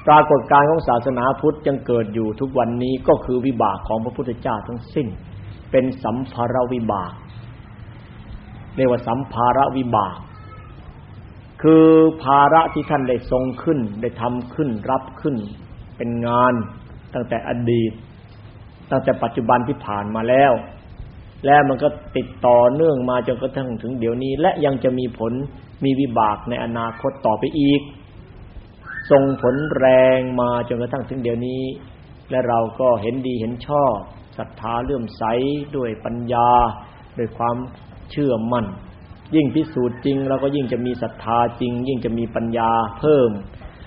ปรากฏการของศาสนาพุทธยังเกิดอยู่ทุกวันนี้ก็คือวิบากของพระพุทธเจ้าทั้งสิ้น เป็นสัมภาระวิบากเรียกว่าสัมภาระวิบาก คือภาระที่ท่านได้ทรงขึ้น ได้ทำขึ้นรับขึ้น เป็นงานตั้งแต่อดีต ตั้งแต่ปัจจุบันที่ผ่านมาแล้ว และมันก็ติดต่อเนื่องมาจนกระทั่งถึงเดี๋ยวนี้ และยังจะมีผลมีวิบากในอนาคตต่อไปอีกส่งผลแรงมาจนกระทั่งถึงเดี๋ยวนี้ และเราก็เห็นดีเห็นชอบศรัทธาเลื่อมใสด้วยปัญญาด้วยความเชื่อมั่น ยิ่งพิสูจน์จริงเราก็ยิ่งจะมีศรัทธาจริง ยิ่งจะมีปัญญาเพิ่ม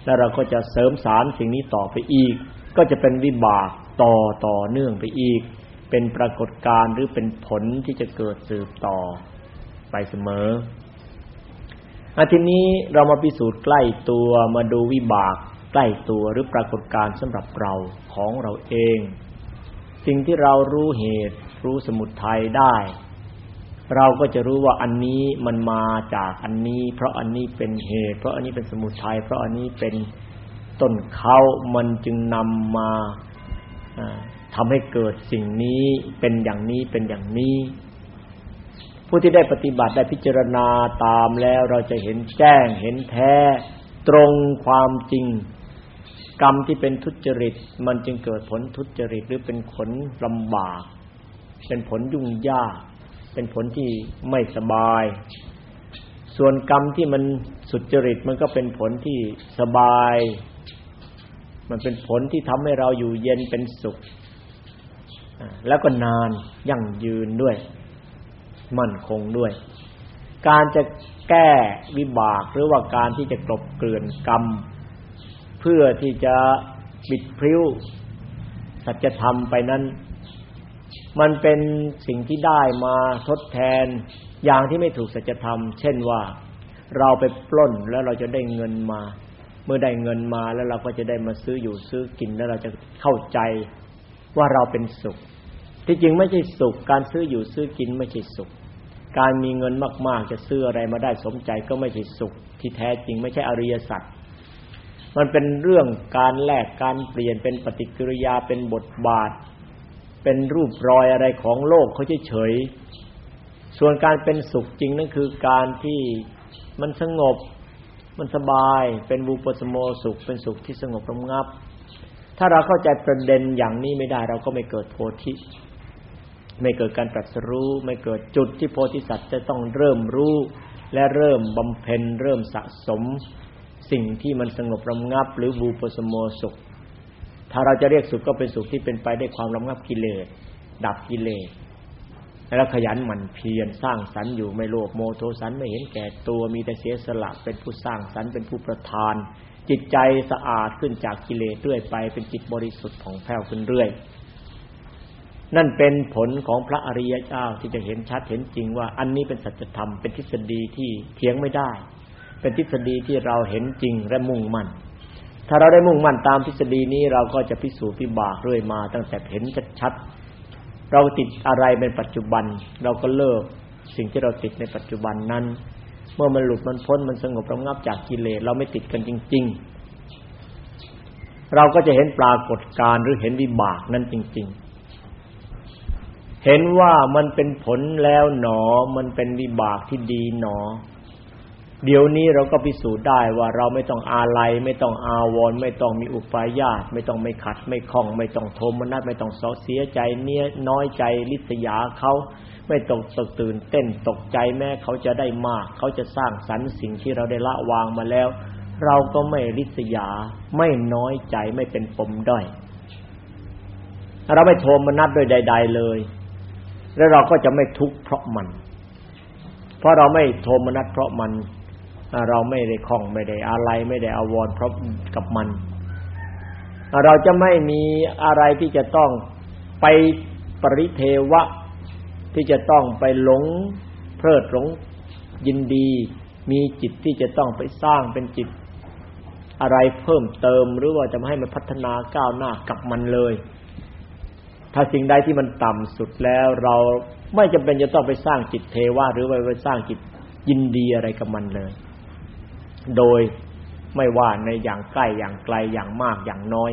แล้วเราก็จะเสริมสารสิ่งนี้ต่อไปอีก ก็จะเป็นวิบากต่อต่อเนื่องไปอีก เป็นปรากฏการณ์หรือเป็นผลที่จะเกิดสืบต่อไปเสมออาทีนี้เรามาพิสูจน์ใกล้ตัวมาดูวิบากใกล้ตัวหรือปรากฏการณ์สำหรับเราของเราเอง สิ่งที่เรารู้เหตุรู้สมุทัยได้ เราก็จะรู้ว่าอันนี้มันมาจากอันนี้ เพราะอันนี้เป็นเหตุ เพราะอันนี้เป็นสมุทัยเพราะอันนี้เป็นต้นเขามันจึงนำมาทำให้เกิดสิ่งนี้เป็นอย่างนี้เป็นอย่างนี้ ผู้ที่ได้ปฏิบัติได้พิจารณาตามแล้วเราจะเห็นแจ้งเห็นแท้ ตรงความจริง กรรมที่เป็นทุจริต มันจึงเกิดผลทุจริตหรือเป็นผลลำบาก เป็นผลยุ่งยาก เป็นผลที่ไม่สบาย ส่วนกรรมที่มันสุจริตมันก็เป็นผลที่สบาย มันเป็นผลที่ทำให้เราอยู่เย็นเป็นสุข แล้วก็นานยั่งยืนด้วย มั่นคงด้วย การจะแก้วิบากหรือว่าการที่จะกลบเกลื่อนกรรม เพื่อที่จะบิดพริ้วสัจธรรมไปนั้น มันเป็นสิ่งที่ได้มาทดแทนอย่างที่ไม่ถูกสัจธรรม เช่นว่าเราไปปล้นแล้วเราจะได้เงินมา เมื่อได้เงินมาแล้วเราก็จะได้มาซื้ออยู่ซื้อกินแล้วเราจะเข้าใจว่าเราเป็นสุข ที่จริงไม่ใช่สุข การซื้ออยู่ซื้อกินไม่ใช่สุข การมีเงินมาก ๆ จะซื้ออะไรมาได้สมใจก็ไม่ใช่สุข ที่แท้จริงไม่ใช่อริยสัจมันเป็นเรื่องการแลกการเปลี่ยนเป็นปฏิกิริยาเป็นบทบาท เป็นรูปรอยอะไรของโลกเขาเฉยๆส่วนการเป็นสุขจริงนั่นคือการที่มันสงบ มันสบายเป็นบูปสโมสุข เป็นสุขที่สงบระงับ ถ้าเราเข้าใจประเด็นอย่างนี้ไม่ได้ เราก็ไม่เกิดโพธิไม่เกิดการตรัสรู้ ไม่เกิดจุดที่โพธิสัตว์จะต้องเริ่มรู้ และเริ่มบำเพ็ญเริ่มสะสม สิ่งที่มันสงบระงับ หรือบูปสโมสุข ถ้าเราจะเรียกสุขก็เป็นสุขที่เป็นไปได้ความระงับกิเลสดับกิเลสแล้วขยันหมั่นเพียรสร้างสรรค์อยู่ไม่โลภโมโทสันไม่เห็นแก่ตัวมีแต่เสียสละเป็นผู้สร้างสรรค์เป็นผู้ประทาน จิตใจสะอาดขึ้นจากกิเลสเรื่อยไปเป็นจิตบริสุทธิ์ของแผ้วขึ้นเรื่อย นั่นเป็นผลของพระอริยเจ้าที่จะเห็นชัดเห็นจริงว่าอันนี้เป็นสัจธรรมเป็นทฤษฎีที่เถียงไม่ได้ เป็นทฤษฎีที่เราเห็นจริงและมุ่งมั่น ถ้าเราได้มุ่งมั่นตามทฤษฎีนี้เราก็จะพิสูจน์พิบากเรื่อยมาตั้งแต่เห็นชัดๆเราติดอะไรเป็นปัจจุบัน เราก็เลิกสิ่งที่เราติดในปัจจุบันนั้น เมื่อมันหลุดมันพ้นมันสงบระงับจากกิเลสเราไม่ติดกันจริง ๆ เราก็จะเห็นปรากฏการหรือเห็นวิบากนั้นจริง ๆ เห็นว่ามันเป็นผลแล้วหนอ มันเป็นวิบากที่ดีหนอ เดี๋ยวนี้เราก็พิสูจน์ได้ว่าเราไม่ต้องอาลัยไม่ต้องอาวรณ์ไม่ต้องมีอุปายาตไม่ต้องไม่ขัด ไม่คล้อง ไม่ต้องโทมนัสไม่ต้องเสียใจเนี้ยน้อยใจลิษยาเขาไม่ตกตกตื่นเต้นตกใจแม้เขาจะได้มาก เขาจะสร้างสรรค์สิ่งที่เราได้ละวางมาแล้ว เราก็ไม่ริษยา ไม่น้อยใจไม่เป็นปมด้อยเราไม่โทมนัสด้วยใด ๆเลย แล้วเราก็จะไม่ทุกข์เพราะมัน เพราะเราไม่โทมนัสเพราะมัน เราไม่ได้คล้องไม่ได้อะไรไม่ได้อาวรณ์เพราะกับมัน เราจะไม่มีอะไรที่จะต้องไปปริเทวะ ที่จะต้องไปหลงเพลิดหลงยินดี มีจิตที่จะต้องไปสร้างเป็นจิต อะไรเพิ่มเติมหรือว่าจะมาให้มันพัฒนาก้าวหน้ากับมันเลย ถ้าสิ่งใดที่มันต่ำสุดแล้วเราไม่จำเป็นจะต้องไปสร้างจิตเทวะหรือไปสร้างจิตยินดีอะไรกับมันเลย โดยไม่ว่าในอย่างใกล้อย่างไกลอย่างมากอย่างน้อย